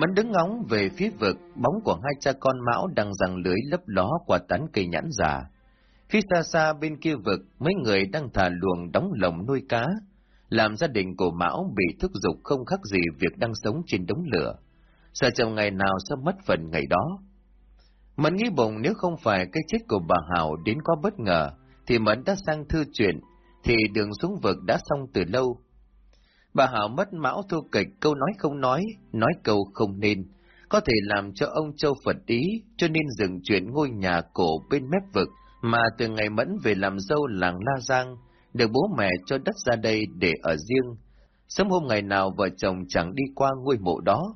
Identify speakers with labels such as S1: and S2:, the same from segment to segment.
S1: Mẫn đứng ngóng về phía vực, bóng của hai cha con Mão đang giằng lưới lấp ló qua tán cây nhãn già. Phía xa xa bên kia vực, mấy người đang thả luồng đóng lồng nuôi cá, làm gia đình của Mão bị thúc giục không khác gì việc đang sống trên đống lửa. Sợ chồng ngày nào sẽ mất phần ngày đó. Mẫn nghĩ bụng nếu không phải cái chết của bà Hảo đến quá bất ngờ, thì Mẫn đã sang thư chuyện, thì đường xuống vực đã xong từ lâu. Bà Hảo mất mão thu kịch câu nói không nói, nói câu không nên, có thể làm cho ông Châu Phật ý, cho nên dừng chuyện ngôi nhà cổ bên mép vực, mà từ ngày Mẫn về làm dâu làng La Giang, được bố mẹ cho đất ra đây để ở riêng. Sớm hôm ngày nào vợ chồng chẳng đi qua ngôi mộ đó.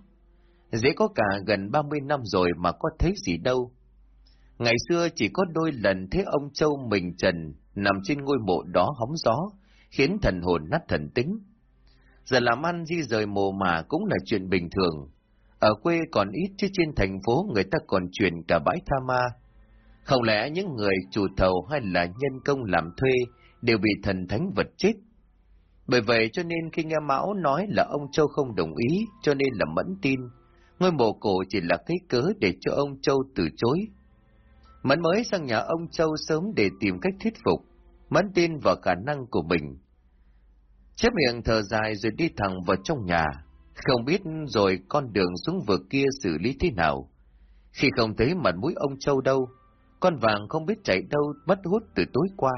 S1: Dễ có cả gần 30 năm rồi mà có thấy gì đâu. Ngày xưa chỉ có đôi lần thấy ông Châu mình trần nằm trên ngôi mộ đó hóng gió, khiến thần hồn nát thần tính. Giờ làm ăn di rời mồ mà cũng là chuyện bình thường. Ở quê còn ít chứ trên thành phố người ta còn chuyển cả bãi tha ma. Không lẽ những người chủ thầu hay là nhân công làm thuê đều bị thần thánh vật chết? Bởi vậy cho nên khi nghe Mão nói là ông Châu không đồng ý, cho nên là mẫn tin. Ngôi mộ cổ chỉ là cái cớ để cho ông Châu từ chối. Mẫn mới sang nhà ông Châu sớm để tìm cách thuyết phục. Mẫn tin vào khả năng của mình. Chép miệng thở dài rồi đi thẳng vào trong nhà. Không biết rồi con đường xuống vực kia xử lý thế nào. Khi không thấy mặt mũi ông Châu đâu, con vàng không biết chạy đâu mất hút từ tối qua.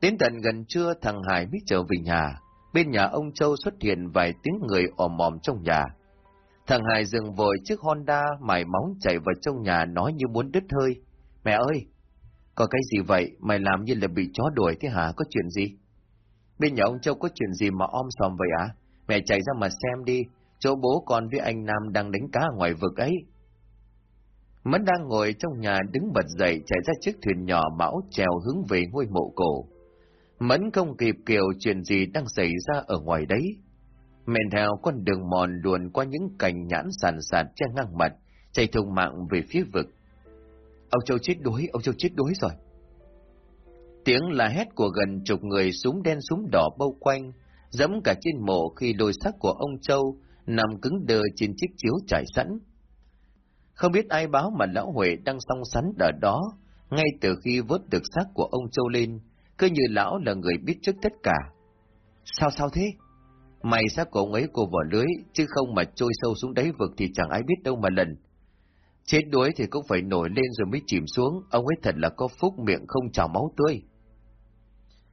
S1: Đến tận gần trưa thằng Hải mới trở về nhà, bên nhà ông Châu xuất hiện vài tiếng người ồm ồm trong nhà. Thằng Hải dừng vội chiếc Honda mải móng chạy vào trong nhà nói như muốn đứt hơi. Mẹ ơi, có cái gì vậy? Mày làm như là bị chó đuổi thế hả? Có chuyện gì? Bên nhà ông Châu có chuyện gì mà om sòm vậy à? Mẹ chạy ra mà xem đi, chỗ bố con với anh Nam đang đánh cá ngoài vực ấy. Mẫn đang ngồi trong nhà đứng bật dậy chạy ra chiếc thuyền nhỏ bão trèo hướng về ngôi mộ cổ. Mẫn không kịp kiểu chuyện gì đang xảy ra ở ngoài đấy. Mẹn theo con đường mòn luồn qua những cành nhãn sàn sạt che ngang mặt, chạy thùng mạng về phía vực. Ông Châu chết đuối, ông Châu chết đuối rồi. Tiếng là hét của gần chục người súng đen súng đỏ bao quanh, dẫm cả trên mộ khi đôi xác của ông Châu nằm cứng đờ trên chiếc chiếu trải sẵn. Không biết ai báo mà lão Huệ đang song sắn ở đó, ngay từ khi vớt được xác của ông Châu lên, cứ như lão là người biết trước tất cả. Sao sao thế? Mày xác của ông ấy cô vỏ lưới, chứ không mà trôi sâu xuống đáy vực thì chẳng ai biết đâu mà lần. Chết đuối thì cũng phải nổi lên rồi mới chìm xuống, ông ấy thật là có phúc miệng không trào máu tươi.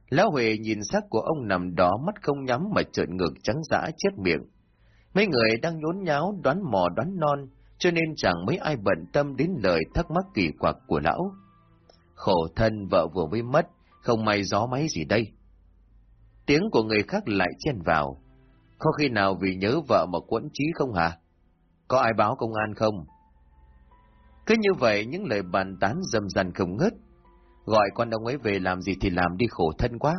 S1: Lão Huệ nhìn xác của ông nằm đó mắt không nhắm mà trợn ngược trắng dã chết miệng. Mấy người đang nhốn nháo đoán mò đoán non, cho nên chẳng mấy ai bận tâm đến lời thắc mắc kỳ quặc của lão. Khổ thân vợ vừa mới mất, không may gió máy gì đây. Tiếng của người khác lại chen vào. Có khi nào vì nhớ vợ mà quẫn trí không hả? Có ai báo công an không? Cứ như vậy những lời bàn tán dầm dằn không ngớt. Gọi con ông ấy về làm gì thì làm đi khổ thân quá.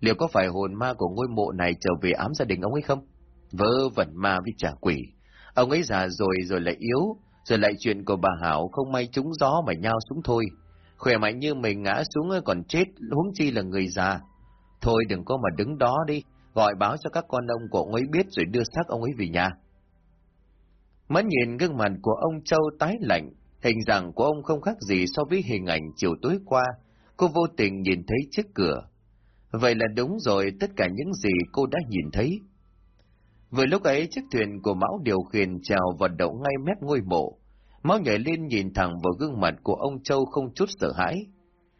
S1: Liệu có phải hồn ma của ngôi mộ này trở về ám gia đình ông ấy không? Vơ vẩn ma với trả quỷ. Ông ấy già rồi rồi lại yếu, rồi lại chuyện của bà Hảo không may trúng gió mà nhau xuống thôi. Khỏe mạnh như mình ngã xuống còn chết, huống chi là người già. Thôi đừng có mà đứng đó đi, gọi báo cho các con ông của ông ấy biết rồi đưa xác ông ấy về nhà. Mất nhìn gương mặt của ông Châu tái lạnh, hình dạng của ông không khác gì so với hình ảnh chiều tối qua, cô vô tình nhìn thấy trước cửa. Vậy là đúng rồi tất cả những gì cô đã nhìn thấy. Vừa lúc ấy chiếc thuyền của Mão điều khiển trào vào đậu ngay mép ngôi mộ. Mão nhảy lên nhìn thẳng vào gương mặt của ông Châu không chút sợ hãi.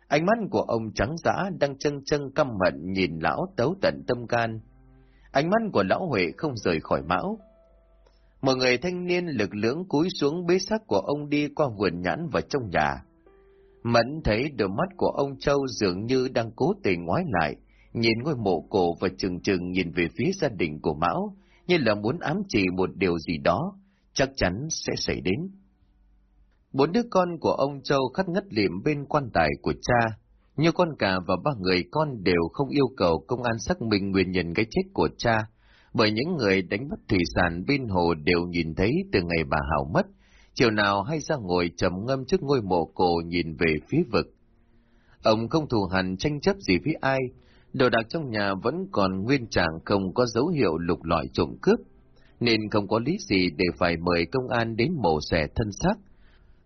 S1: Ánh mắt của ông trắng dã đang chân chân căm hận nhìn lão tấu tận tâm can. Ánh mắt của lão Huệ không rời khỏi Mão. Một người thanh niên lực lưỡng cúi xuống bế xác của ông đi qua vườn nhãn vào trong nhà. Mẫn thấy đôi mắt của ông Châu dường như đang cố tình ngoái lại, nhìn ngôi mộ cổ và chừng chừng nhìn về phía gia đình của Mão, như là muốn ám chỉ một điều gì đó, chắc chắn sẽ xảy đến. Bốn đứa con của ông Châu khắt ngất liệm bên quan tài của cha, như con cả và ba người con đều không yêu cầu công an xác minh nguyên nhân cái chết của cha, bởi những người đánh bắt thủy sản bên hồ đều nhìn thấy từ ngày bà Hảo mất, chiều nào hay ra ngồi trầm ngâm trước ngôi mộ cổ nhìn về phía vực. Ông không thù hằn tranh chấp gì với ai, đồ đạc trong nhà vẫn còn nguyên trạng không có dấu hiệu lục lọi trộm cướp. nên không có lý gì để phải mời công an đến mổ xẻ thân xác.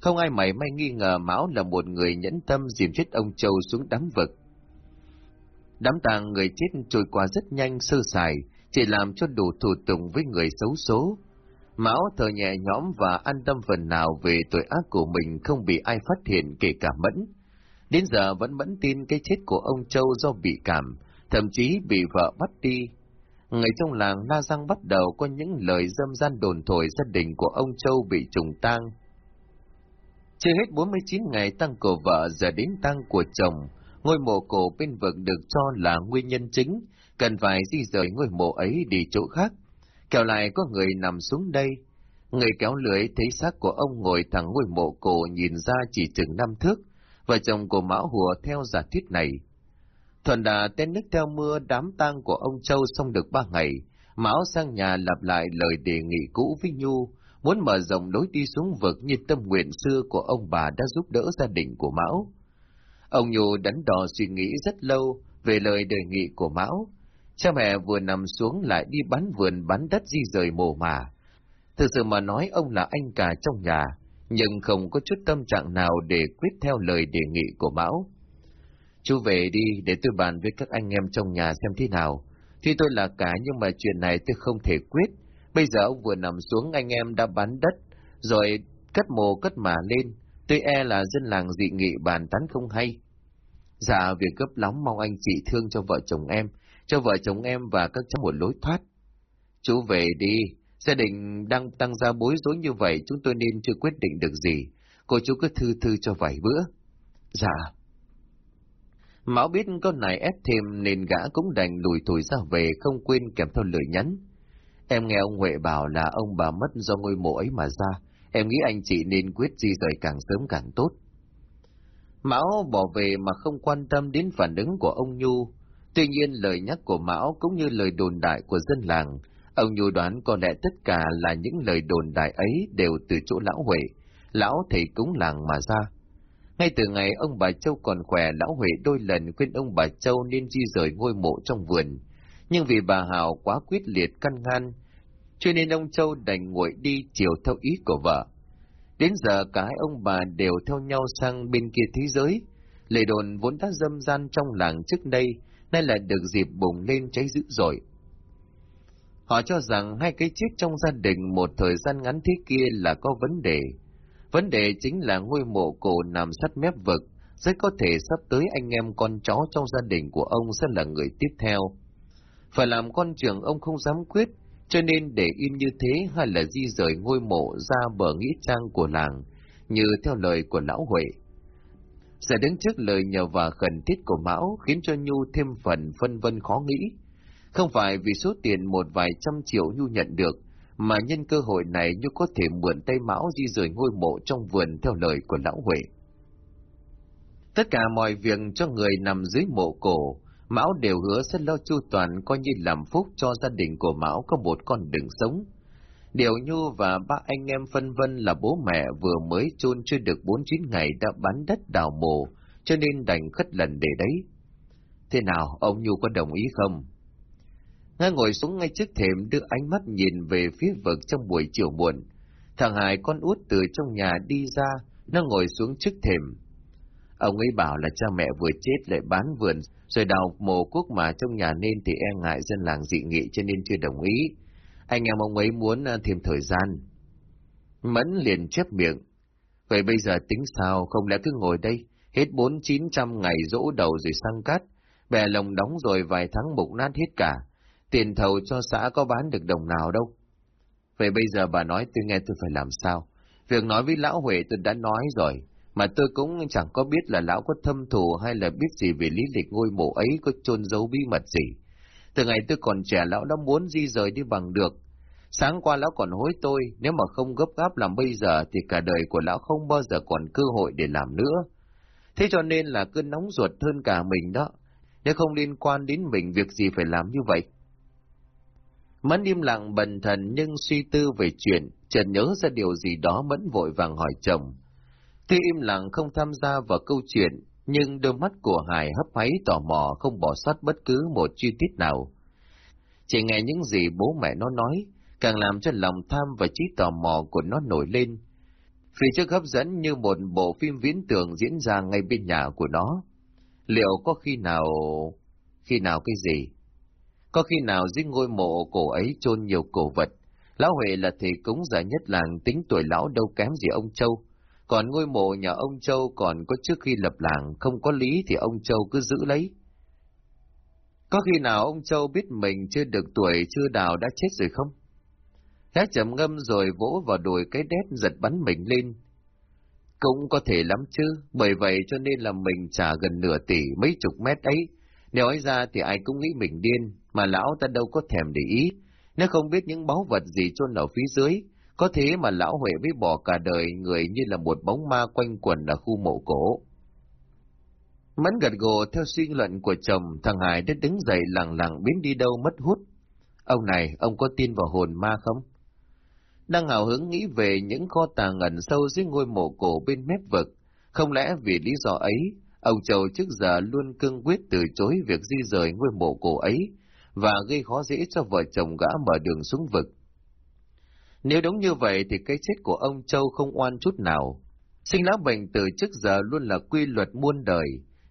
S1: Không ai mảy may nghi ngờ Mão là một người nhẫn tâm dìm chết ông Châu xuống đám vực. Đám tang người chết trôi qua rất nhanh sơ sài, chỉ làm cho đủ thủ tục với người xấu số. Mão thở nhẹ nhõm và an tâm phần nào về tội ác của mình không bị ai phát hiện kể cả Mẫn. Đến giờ vẫn mẫn tin cái chết của ông Châu do bị cảm, thậm chí bị vợ bắt đi. Người trong làng La Giang bắt đầu có những lời dâm gian đồn thổi gia đình của ông Châu bị trùng tang. Chưa hết 49 ngày tăng của vợ giờ đến tăng của chồng, ngôi mộ cổ bên vực được cho là nguyên nhân chính, cần phải di rời ngôi mộ ấy đi chỗ khác. Kéo lại có người nằm xuống đây. Người kéo lưới thấy xác của ông ngồi thẳng ngôi mộ cổ nhìn ra chỉ chừng năm thước, vợ chồng của Mão Hùa theo giả thuyết này. Thuần đà tên nước theo mưa đám tang của ông Châu xong được ba ngày, Mão sang nhà lặp lại lời đề nghị cũ với Nhu, muốn mở rộng lối đi xuống vực như tâm nguyện xưa của ông bà đã giúp đỡ gia đình của Mão. Ông Nhu đắn đo suy nghĩ rất lâu về lời đề nghị của Mão. Cha mẹ vừa nằm xuống lại đi bán vườn bán đất di rời mồ mà. Thực sự mà nói ông là anh cả trong nhà, nhưng không có chút tâm trạng nào để quyết theo lời đề nghị của Mão. Chú về đi để tôi bàn với các anh em trong nhà xem thế nào. thì tôi là cả nhưng mà chuyện này tôi không thể quyết. Bây giờ ông vừa nằm xuống anh em đã bán đất, rồi cất mồ cất mà lên. Tôi e là dân làng dị nghị bàn tán không hay. Dạ, việc gấp lắm mong anh chị thương cho vợ chồng em, cho vợ chồng em và các cháu một lối thoát. Chú về đi, gia đình đang tăng ra bối rối như vậy chúng tôi nên chưa quyết định được gì. Cô chú cứ thư thư cho vài bữa. Dạ. Mão biết con này ép thêm nên gã cũng đành lùi thủi ra về không quên kèm theo lời nhắn. Em nghe ông Huệ bảo là ông bà mất do ngôi mộ ấy mà ra. Em nghĩ anh chị nên quyết di rời càng sớm càng tốt. Mão bỏ về mà không quan tâm đến phản ứng của ông Nhu. Tuy nhiên lời nhắc của Mão cũng như lời đồn đại của dân làng, ông Nhu đoán có lẽ tất cả là những lời đồn đại ấy đều từ chỗ lão Huệ, lão thầy cúng làng mà ra. Ngay từ ngày ông bà Châu còn khỏe, lão Huệ đôi lần khuyên ông bà Châu nên di rời ngôi mộ trong vườn. Nhưng vì bà Hào quá quyết liệt căn ngăn, cho nên ông Châu đành nguội đi chiều theo ý của vợ. Đến giờ cả hai ông bà đều theo nhau sang bên kia thế giới. Lệ đồn vốn đã dâm gian trong làng trước đây, nay lại được dịp bùng lên cháy dữ dội. Họ cho rằng hai cái chết trong gia đình một thời gian ngắn thế kia là có vấn đề. Vấn đề chính là ngôi mộ cổ nằm sát mép vực, rất có thể sắp tới anh em con chó trong gia đình của ông sẽ là người tiếp theo. Phải làm con trưởng ông không dám quyết, cho nên để im như thế hay là di rời ngôi mộ ra bờ nghĩa trang của làng, như theo lời của lão Huệ. Sẽ đứng trước lời nhờ và khẩn thiết của Mão khiến cho Nhu thêm phần phân vân khó nghĩ. Không phải vì số tiền một vài trăm triệu Nhu nhận được, mà nhân cơ hội này Nhu có thể mượn tay Mão di rời ngôi mộ trong vườn theo lời của lão Huệ. Tất cả mọi việc cho người nằm dưới mộ cổ, Mão đều hứa sẽ lo chu toàn coi như làm phúc cho gia đình của Mão có một con đường sống. Điều Nhu và ba anh em phân vân là bố mẹ vừa mới chôn chưa được bốn chín ngày đã bán đất đào mồ, cho nên đành khất lần để đấy. Thế nào, ông Nhu có đồng ý không? Ngay ngồi xuống ngay trước thềm đưa ánh mắt nhìn về phía vực trong buổi chiều muộn. Thằng Hải con út từ trong nhà đi ra, nó ngồi xuống trước thềm. Ông ấy bảo là cha mẹ vừa chết lại bán vườn, rồi đào mồ quốc mà trong nhà nên thì e ngại dân làng dị nghị cho nên chưa đồng ý. Anh em ông ấy muốn à, thêm thời gian. Mẫn liền chép miệng. Vậy bây giờ tính sao, không lẽ cứ ngồi đây, hết bốn chín trăm ngày dỗ đầu rồi sang cát, bè lồng đóng rồi vài tháng mục nát hết cả, tiền thầu cho xã có bán được đồng nào đâu. Vậy bây giờ bà nói tôi nghe tôi phải làm sao? Việc nói với lão Huệ tôi đã nói rồi, mà tôi cũng chẳng có biết là lão có thâm thù hay là biết gì về lý lịch ngôi mộ ấy có chôn giấu bí mật gì. Từ ngày tôi còn trẻ lão đã muốn di rời đi bằng được. Sáng qua lão còn hối tôi, nếu mà không gấp gáp làm bây giờ thì cả đời của lão không bao giờ còn cơ hội để làm nữa. Thế cho nên là cứ nóng ruột hơn cả mình đó. Nếu không liên quan đến mình việc gì phải làm như vậy. Mẫn im lặng bần thần nhưng suy tư về chuyện, chợt nhớ ra điều gì đó mẫn vội vàng hỏi chồng. Tuy im lặng không tham gia vào câu chuyện, nhưng đôi mắt của Hải hấp háy tò mò không bỏ sót bất cứ một chi tiết nào. Chỉ nghe những gì bố mẹ nó nói, càng làm cho lòng tham và trí tò mò của nó nổi lên. Phía trước hấp dẫn như một bộ phim viễn tưởng diễn ra ngay bên nhà của nó. Liệu có khi nào... Khi nào cái gì? Có khi nào dưới ngôi mộ cổ ấy chôn nhiều cổ vật, Lão Huệ là thầy cúng già nhất làng tính tuổi lão đâu kém gì ông Châu. Còn ngôi mộ nhà ông Châu còn có trước khi lập làng, không có lý thì ông Châu cứ giữ lấy. Có khi nào ông Châu biết mình chưa được tuổi chưa đào đã chết rồi không? Gã chậm ngâm rồi vỗ vào đùi cái đét giật bắn mình lên. Cũng có thể lắm chứ, bởi vậy cho nên là mình trả gần nửa tỷ mấy chục mét ấy. Nếu ấy ra thì ai cũng nghĩ mình điên, mà lão ta đâu có thèm để ý. Nếu không biết những báu vật gì chôn ở phía dưới, có thế mà lão Huệ mới bỏ cả đời người như là một bóng ma quanh quần ở khu mộ cổ. Mẫn gật gù theo suy luận của chồng, thằng Hải đã đứng dậy lặng lặng biến đi đâu mất hút. Ông này, ông có tin vào hồn ma không? Đang hào hứng nghĩ về những kho tàng ẩn sâu dưới ngôi mộ cổ bên mép vực. Không lẽ vì lý do ấy, ông chầu trước giờ luôn cương quyết từ chối việc di rời ngôi mộ cổ ấy, và gây khó dễ cho vợ chồng gã mở đường xuống vực. Nếu đúng như vậy thì cái chết của ông Châu không oan chút nào. Sinh lão bệnh từ trước giờ luôn là quy luật muôn đời,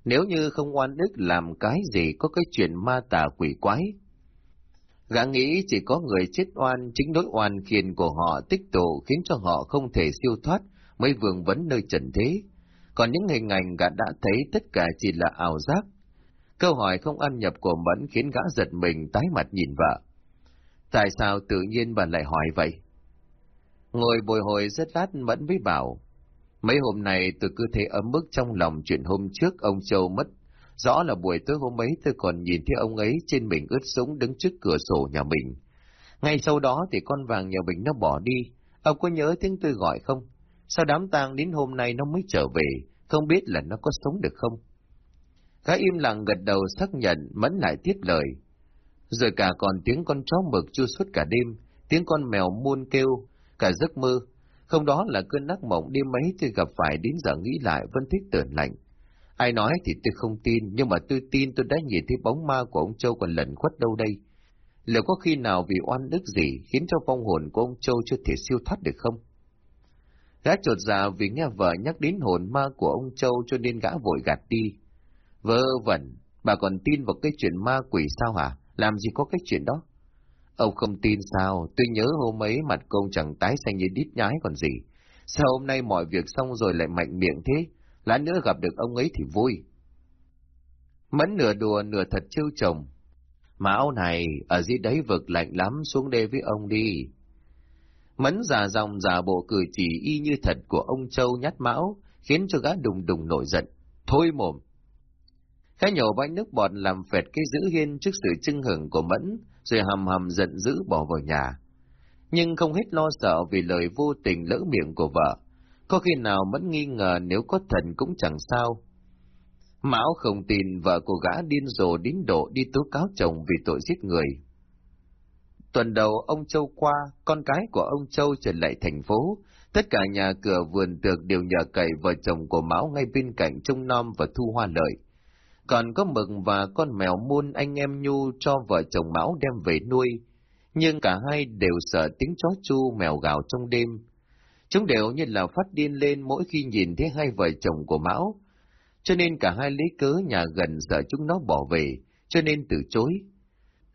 S1: nếu như không oan đức làm cái gì có cái chuyện ma tà quỷ quái. Gã nghĩ chỉ có người chết oan, chính nỗi oan khiền của họ tích tụ khiến cho họ không thể siêu thoát, mới vương vấn nơi trần thế. Còn những hình ảnh gã đã thấy tất cả chỉ là ảo giác, Câu hỏi không ăn nhập của Mẫn khiến gã giật mình tái mặt nhìn vợ. Tại sao tự nhiên bà lại hỏi vậy? Ngồi bồi hồi rất lát Mẫn với bảo. Mấy hôm nay tôi cứ thấy ấm bức trong lòng chuyện hôm trước ông Châu mất. Rõ là buổi tối hôm ấy tôi còn nhìn thấy ông ấy trên mình ướt súng đứng trước cửa sổ nhà mình. Ngay sau đó thì con vàng nhà mình nó bỏ đi. Ông có nhớ tiếng tôi gọi không? Sao đám tang đến hôm nay nó mới trở về? Không biết là nó có sống được không? Gã im lặng gật đầu xác nhận, mẫn lại tiếp lời. Rồi cả còn tiếng con chó mực chu suốt cả đêm, tiếng con mèo muôn kêu, cả giấc mơ. Không đó là cơn ác mộng đêm mấy tôi gặp phải đến giờ nghĩ lại vẫn thích tưởng lạnh. Ai nói thì tôi không tin, nhưng mà tôi tin tôi đã nhìn thấy bóng ma của ông Châu còn lẩn khuất đâu đây. Liệu có khi nào vì oan đức gì khiến cho vong hồn của ông Châu chưa thể siêu thoát được không? Gã trột dạ vì nghe vợ nhắc đến hồn ma của ông Châu cho nên gã vội gạt đi. Vơ vẩn, bà còn tin vào cái chuyện ma quỷ sao hả? Làm gì có cái chuyện đó? Ông không tin sao, tôi nhớ hôm ấy mặt công chẳng tái xanh như đít nhái còn gì. Sao hôm nay mọi việc xong rồi lại mạnh miệng thế? Lát nữa gặp được ông ấy thì vui. Mẫn nửa đùa nửa thật trêu chồng. Mão này, ở dưới đấy vực lạnh lắm, xuống đây với ông đi. Mẫn giả dòng giả bộ cử chỉ y như thật của ông Châu nhát mão, khiến cho gã đùng đùng nổi giận. Thôi mồm, Khá nhổ bánh nước bọt làm phệt cái giữ hiên trước sự chưng hưởng của Mẫn, rồi hầm hầm giận dữ bỏ vào nhà. Nhưng không hết lo sợ vì lời vô tình lỡ miệng của vợ. Có khi nào Mẫn nghi ngờ nếu có thần cũng chẳng sao. Mão không tin vợ của gã điên rồ đến độ đi tố cáo chồng vì tội giết người. Tuần đầu ông Châu qua, con cái của ông Châu trở lại thành phố, tất cả nhà cửa vườn tược đều nhờ cậy vợ chồng của Mão ngay bên cạnh trông nom và thu hoa lợi. Còn có mực và con mèo muôn anh em Nhu cho vợ chồng Mão đem về nuôi, nhưng cả hai đều sợ tiếng chó chu mèo gào trong đêm. Chúng đều như là phát điên lên mỗi khi nhìn thấy hai vợ chồng của Mão, cho nên cả hai lấy cớ nhà gần sợ chúng nó bỏ về, cho nên từ chối.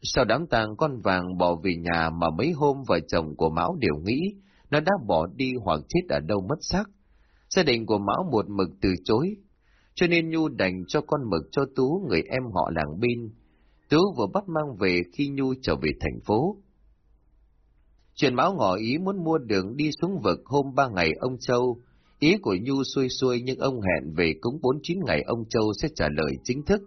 S1: Sau đám tang con vàng bỏ về nhà mà mấy hôm vợ chồng của Mão đều nghĩ nó đã bỏ đi hoặc chết ở đâu mất xác. Gia đình của Mão một mực từ chối, cho nên Nhu đành cho con mực cho Tú người em họ làng Bin. Tú vừa bắt mang về khi Nhu trở về thành phố. Truyền báo ngỏ ý muốn mua đường đi xuống vực hôm ba ngày ông Châu. Ý của Nhu xuôi xuôi nhưng ông hẹn về cúng bốn chín ngày ông Châu sẽ trả lời chính thức.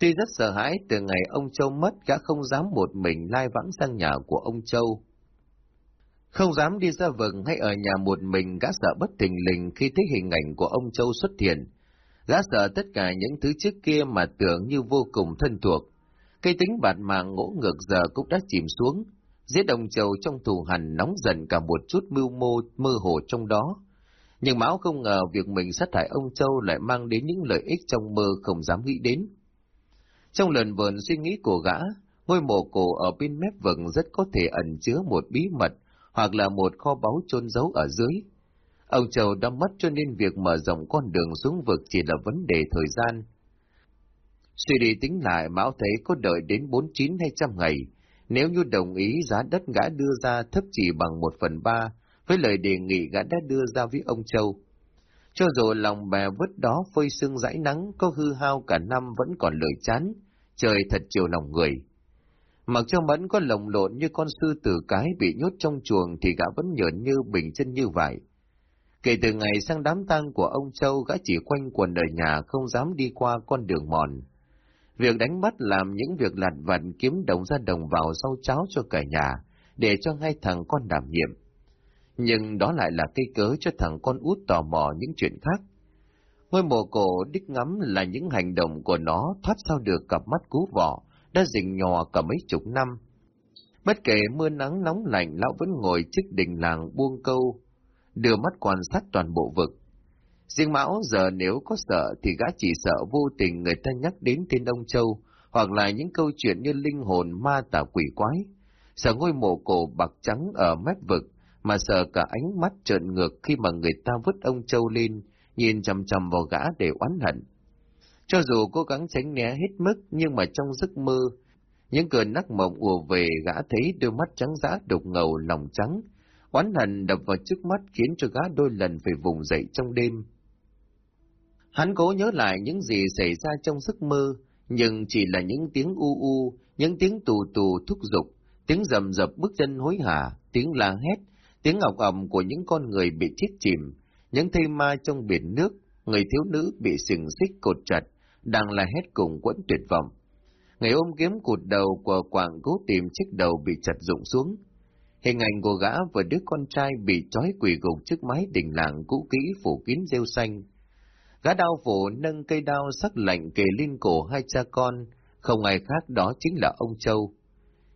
S1: Tuy rất sợ hãi từ ngày ông Châu mất gã không dám một mình lai vãng sang nhà của ông Châu. Không dám đi ra vườn hay ở nhà một mình gã sợ bất thình lình khi thấy hình ảnh của ông Châu xuất hiện, Gã sợ tất cả những thứ trước kia mà tưởng như vô cùng thân thuộc. Cây tính bạt mạng ngỗ ngược giờ cũng đã chìm xuống. Giết đồng Châu trong thù hằn nóng dần cả một chút mưu mô mơ hồ trong đó. Nhưng Mão không ngờ việc mình sát hại ông Châu lại mang đến những lợi ích trong mơ không dám nghĩ đến. Trong lần vườn suy nghĩ của gã, ngôi mộ cổ ở bên mép vực rất có thể ẩn chứa một bí mật hoặc là một kho báu chôn giấu ở dưới. Ông Châu đã mất cho nên việc mở rộng con đường xuống vực chỉ là vấn đề thời gian. Suy đi tính lại, Mão thấy có đợi đến 49 hay trăm ngày, nếu như đồng ý giá đất gã đưa ra thấp chỉ bằng một phần ba, với lời đề nghị gã đã đưa ra với ông Châu. Cho dù lòng bè vứt đó phơi sương dãi nắng, có hư hao cả năm vẫn còn lời chán, trời thật chiều lòng người. Mặc cho mẫn có lồng lộn như con sư tử cái bị nhốt trong chuồng thì gã vẫn nhợn như bình chân như vậy. Kể từ ngày sang đám tang của ông Châu, gã chỉ quanh quần ở nhà không dám đi qua con đường mòn. Việc đánh bắt làm những việc lặt vặt kiếm đồng ra đồng vào sau cháo cho cả nhà, để cho hai thằng con đảm nhiệm. Nhưng đó lại là cây cớ cho thằng con út tò mò những chuyện khác. Ngôi mồ cổ đích ngắm là những hành động của nó thoát sao được cặp mắt cú vỏ, đã rình nhò cả mấy chục năm. Bất kể mưa nắng nóng lạnh, lão vẫn ngồi trước đình làng buông câu, đưa mắt quan sát toàn bộ vực. Riêng Mão giờ nếu có sợ thì gã chỉ sợ vô tình người ta nhắc đến tên ông Châu, hoặc là những câu chuyện như linh hồn ma tà quỷ quái. Sợ ngôi mộ cổ bạc trắng ở mép vực, mà sợ cả ánh mắt trợn ngược khi mà người ta vứt ông Châu lên, nhìn chầm chầm vào gã để oán hận. Cho dù cố gắng tránh né hết mức, nhưng mà trong giấc mơ, những cơn nắc mộng ùa về gã thấy đôi mắt trắng dã đục ngầu lòng trắng, oán hận đập vào trước mắt khiến cho gã đôi lần phải vùng dậy trong đêm. Hắn cố nhớ lại những gì xảy ra trong giấc mơ, nhưng chỉ là những tiếng u u, những tiếng tù tù thúc giục, tiếng rầm rập bước chân hối hả, tiếng la hét, tiếng ngọc ầm của những con người bị chết chìm, những thây ma trong biển nước, người thiếu nữ bị sừng xích cột chặt, đang la hét cùng quẫn tuyệt vọng. Người ôm kiếm cụt đầu của quảng cố tìm chiếc đầu bị chặt rụng xuống. Hình ảnh của gã và đứa con trai bị trói quỳ gục trước mái đình làng cũ kỹ phủ kín rêu xanh. Gã đau phủ nâng cây đao sắc lạnh kề lên cổ hai cha con, không ai khác đó chính là ông Châu.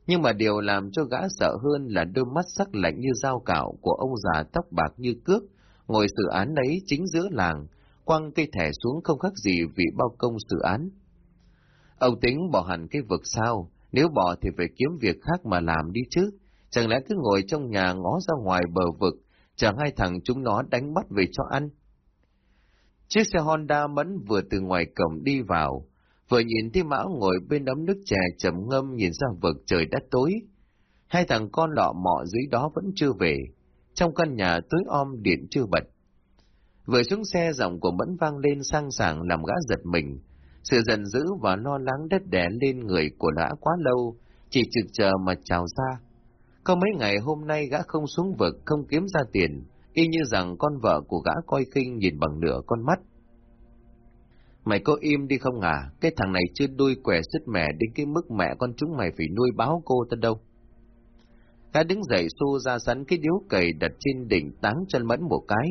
S1: Nhưng mà điều làm cho gã sợ hơn là đôi mắt sắc lạnh như dao cạo của ông già tóc bạc như cước, ngồi xử án ấy chính giữa làng, quăng cây thẻ xuống không khác gì vì bao công xử án. Ông tính bỏ hẳn cái vực sao, nếu bỏ thì phải kiếm việc khác mà làm đi chứ, chẳng lẽ cứ ngồi trong nhà ngó ra ngoài bờ vực, chờ hai thằng chúng nó đánh bắt về cho ăn. Chiếc xe Honda mẫn vừa từ ngoài cổng đi vào, vừa nhìn thấy Mão ngồi bên ấm nước chè trầm ngâm nhìn ra vực trời đã tối. Hai thằng con lọ mọ dưới đó vẫn chưa về, trong căn nhà tối om điện chưa bật. Vừa xuống xe giọng của Mẫn vang lên sang sảng làm gã giật mình. Sự giận dữ và lo lắng đất đẻ lên người của gã quá lâu, chỉ trực chờ mà trào ra. Có mấy ngày hôm nay gã không xuống vực, không kiếm ra tiền, y như rằng con vợ của gã coi khinh nhìn bằng nửa con mắt. Mày có im đi không à? Cái thằng này chưa đuôi quẻ sứt mẻ đến cái mức mẹ con chúng mày phải nuôi báo cô ta đâu. Gã đứng dậy xô ra sẵn cái điếu cầy đặt trên đỉnh táng chân mẫn một cái.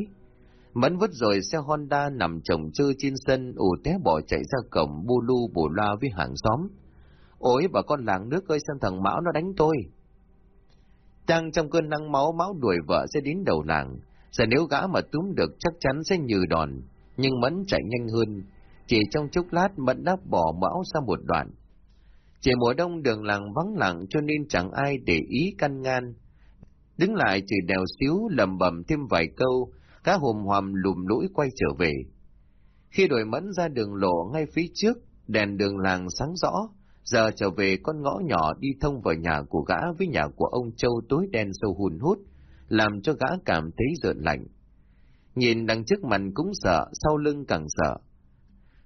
S1: Mẫn vứt rồi xe Honda nằm chồng chư trên sân, ù té bỏ chạy ra cổng bu lu bù loa với hàng xóm. Ôi bà con làng nước ơi xem thằng Mão nó đánh tôi. Đang trong cơn nắng máu máu đuổi vợ sẽ đến đầu làng. Giờ nếu gã mà túm được chắc chắn sẽ nhừ đòn. Nhưng Mẫn chạy nhanh hơn. Chỉ trong chốc lát Mẫn đã bỏ Mão sang một đoạn. Chỉ mùa đông đường làng vắng lặng cho nên chẳng ai để ý căn ngan. Đứng lại chỉ đèo xíu lầm bầm thêm vài câu, cá hùm hoàm lùm lũi quay trở về. Khi đổi mẫn ra đường lộ ngay phía trước, đèn đường làng sáng rõ, giờ trở về con ngõ nhỏ đi thông vào nhà của gã với nhà của ông Châu tối đen sâu hùn hút, làm cho gã cảm thấy rợn lạnh. Nhìn đằng trước mặt cũng sợ, sau lưng càng sợ.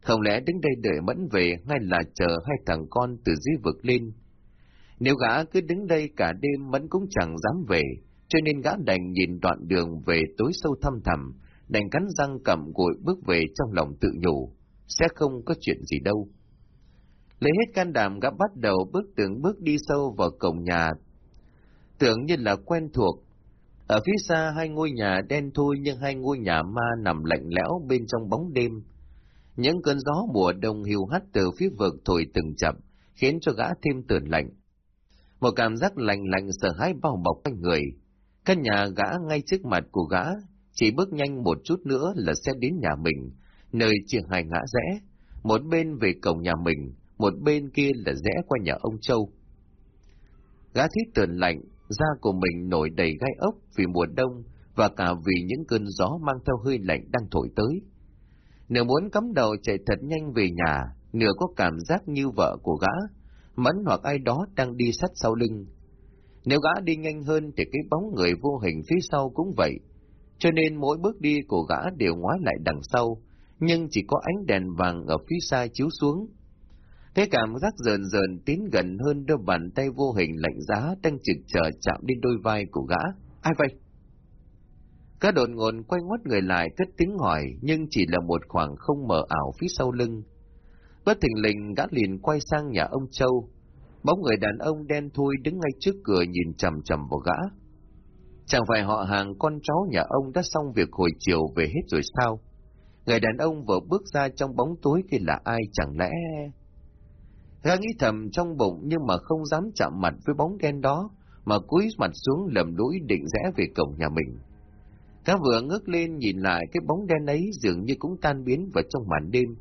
S1: Không lẽ đứng đây đợi mẫn về hay là chờ hai thằng con từ dưới vực lên? Nếu gã cứ đứng đây cả đêm mẫn cũng chẳng dám về, cho nên gã đành nhìn đoạn đường về tối sâu thăm thẳm, đành cắn răng cầm gội bước về trong lòng tự nhủ, sẽ không có chuyện gì đâu. Lấy hết can đảm gã bắt đầu bước từng bước đi sâu vào cổng nhà, tưởng như là quen thuộc. Ở phía xa hai ngôi nhà đen thui nhưng hai ngôi nhà ma nằm lạnh lẽo bên trong bóng đêm. Những cơn gió mùa đông hiu hắt từ phía vực thổi từng chậm, khiến cho gã thêm tởn lạnh. Một cảm giác lạnh lạnh sợ hãi bao bọc quanh người, Căn nhà gã ngay trước mặt của gã, chỉ bước nhanh một chút nữa là sẽ đến nhà mình, nơi chia hai ngã rẽ, một bên về cổng nhà mình, một bên kia là rẽ qua nhà ông Châu. Gã thiết tường lạnh, da của mình nổi đầy gai ốc vì mùa đông và cả vì những cơn gió mang theo hơi lạnh đang thổi tới. Nửa muốn cắm đầu chạy thật nhanh về nhà, nửa có cảm giác như vợ của gã, mẫn hoặc ai đó đang đi sát sau lưng. Nếu gã đi nhanh hơn thì cái bóng người vô hình phía sau cũng vậy, cho nên mỗi bước đi của gã đều ngoái lại đằng sau, nhưng chỉ có ánh đèn vàng ở phía xa chiếu xuống. Cái cảm giác dần dần tiến gần hơn đôi bàn tay vô hình lạnh giá đang trực chờ chạm đến đôi vai của gã. Ai vậy? Gã đột ngột quay ngoắt người lại cất tiếng hỏi, nhưng chỉ là một khoảng không mờ ảo phía sau lưng. Bất thình lình gã liền quay sang nhà ông Châu. Bóng người đàn ông đen thui đứng ngay trước cửa nhìn chầm chầm vào gã. Chẳng phải họ hàng con cháu nhà ông đã xong việc hồi chiều về hết rồi sao? Người đàn ông vừa bước ra trong bóng tối kia là ai chẳng lẽ... Gã nghĩ thầm trong bụng nhưng mà không dám chạm mặt với bóng đen đó, mà cúi mặt xuống lầm lũi định rẽ về cổng nhà mình. Gã vừa ngước lên nhìn lại cái bóng đen ấy dường như cũng tan biến vào trong màn đêm.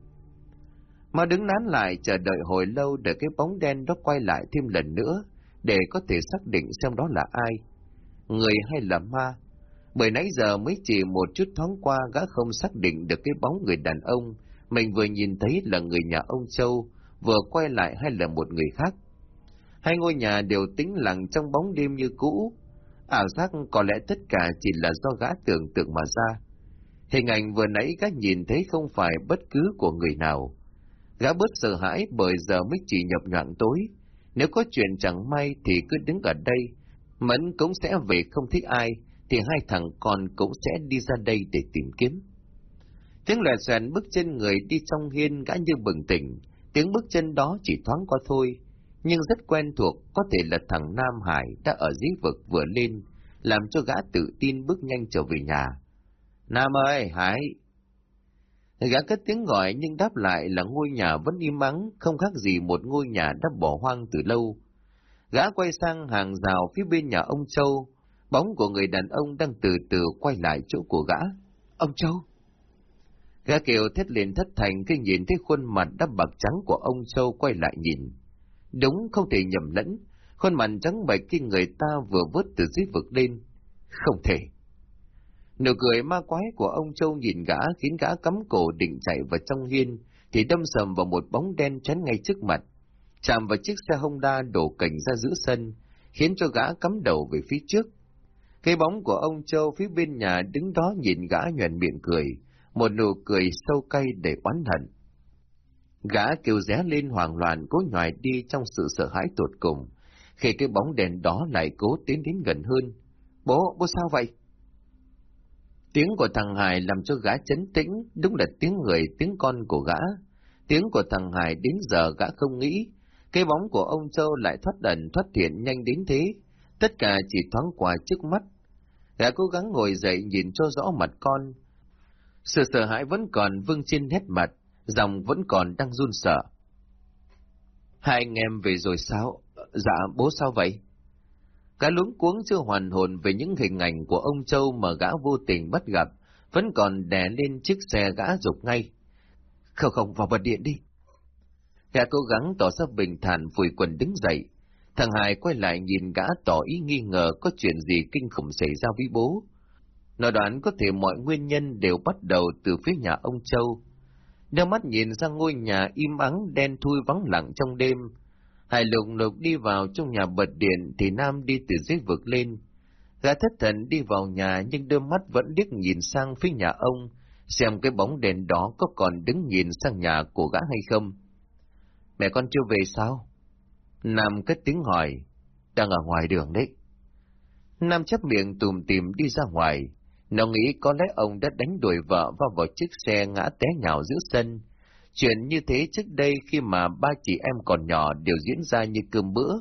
S1: Mà đứng nán lại chờ đợi hồi lâu để cái bóng đen đó quay lại thêm lần nữa, để có thể xác định xem đó là ai. Người hay là ma? Bởi nãy giờ mới chỉ một chút thoáng qua gã không xác định được cái bóng người đàn ông mình vừa nhìn thấy là người nhà ông Châu, vừa quay lại hay là một người khác. Hai ngôi nhà đều tĩnh lặng trong bóng đêm như cũ, ảo giác có lẽ tất cả chỉ là do gã tưởng tượng mà ra. Hình ảnh vừa nãy gã nhìn thấy không phải bất cứ của người nào. Gã bớt sợ hãi bởi giờ mới chỉ nhập nhọn tối. Nếu có chuyện chẳng may thì cứ đứng ở đây. Mẫn cũng sẽ về không thích ai, thì hai thằng con cũng sẽ đi ra đây để tìm kiếm. Tiếng loạt xoèn bước trên người đi trong hiên gã như bừng tỉnh, tiếng bước chân đó chỉ thoáng qua thôi, nhưng rất quen thuộc, có thể là thằng Nam Hải đã ở dưới vực vừa lên, làm cho gã tự tin bước nhanh trở về nhà. Nam ơi, Hải! Gã cất tiếng gọi nhưng đáp lại là ngôi nhà vẫn im mắng, không khác gì một ngôi nhà đã bỏ hoang từ lâu. Gã quay sang hàng rào phía bên nhà ông Châu, bóng của người đàn ông đang từ từ quay lại chỗ của gã. Ông Châu! Gã kêu thét lên thất thành khi nhìn thấy khuôn mặt đắp bạc trắng của ông Châu quay lại nhìn. Đúng không thể nhầm lẫn, khuôn mặt trắng bệch khi người ta vừa vớt từ dưới vực lên. Không thể. Nụ cười ma quái của ông Châu nhìn gã khiến gã cắm cổ định chạy vào trong hiên, thì đâm sầm vào một bóng đen chắn ngay trước mặt. Chạm vào chiếc xe Honda đổ cảnh ra giữa sân, khiến cho gã cắm đầu về phía trước. Cái bóng của ông Châu phía bên nhà đứng đó nhìn gã nhuền miệng cười, một nụ cười sâu cay để oán hận. Gã kêu ré lên hoảng loạn cố nhòi đi trong sự sợ hãi tột cùng, khi cái bóng đèn đó lại cố tiến đến gần hơn. Bố, bố sao vậy? Tiếng của thằng Hải làm cho gã chấn tĩnh, đúng là tiếng người, tiếng con của gã. Tiếng của thằng Hải đến giờ gã không nghĩ, cái bóng của ông Châu lại thoát đần thoát thiện nhanh đến thế, tất cả chỉ thoáng qua trước mắt. Gã cố gắng ngồi dậy nhìn cho rõ mặt con. Sự sợ hãi vẫn còn vương trên nét mặt, dòng vẫn còn đang run sợ. Hai anh em về rồi sao? Dạ, bố sao vậy? Gã luống cuống chưa hoàn hồn về những hình ảnh của ông Châu mà gã vô tình bắt gặp, vẫn còn đè lên chiếc xe gã dục ngay. Không không, vào bật điện đi. Gã cố gắng tỏ ra bình thản vùi quần đứng dậy. Thằng Hải quay lại nhìn gã tỏ ý nghi ngờ có chuyện gì kinh khủng xảy ra với bố. Nó đoán có thể mọi nguyên nhân đều bắt đầu từ phía nhà ông Châu. Đeo mắt nhìn sang ngôi nhà im ắng đen thui vắng lặng trong đêm. Hải lục lục đi vào trong nhà bật điện thì Nam đi từ dưới vực lên. Gã thất thần đi vào nhà nhưng đôi mắt vẫn điếc nhìn sang phía nhà ông, xem cái bóng đèn đó có còn đứng nhìn sang nhà của gã hay không. Mẹ con chưa về sao? Nam cất tiếng hỏi, đang ở ngoài đường đấy. Nam chấp miệng tùm tìm đi ra ngoài, nó nghĩ có lẽ ông đã đánh đuổi vợ vào vào chiếc xe ngã té nhào giữa sân. Chuyện như thế trước đây khi mà ba chị em còn nhỏ đều diễn ra như cơm bữa.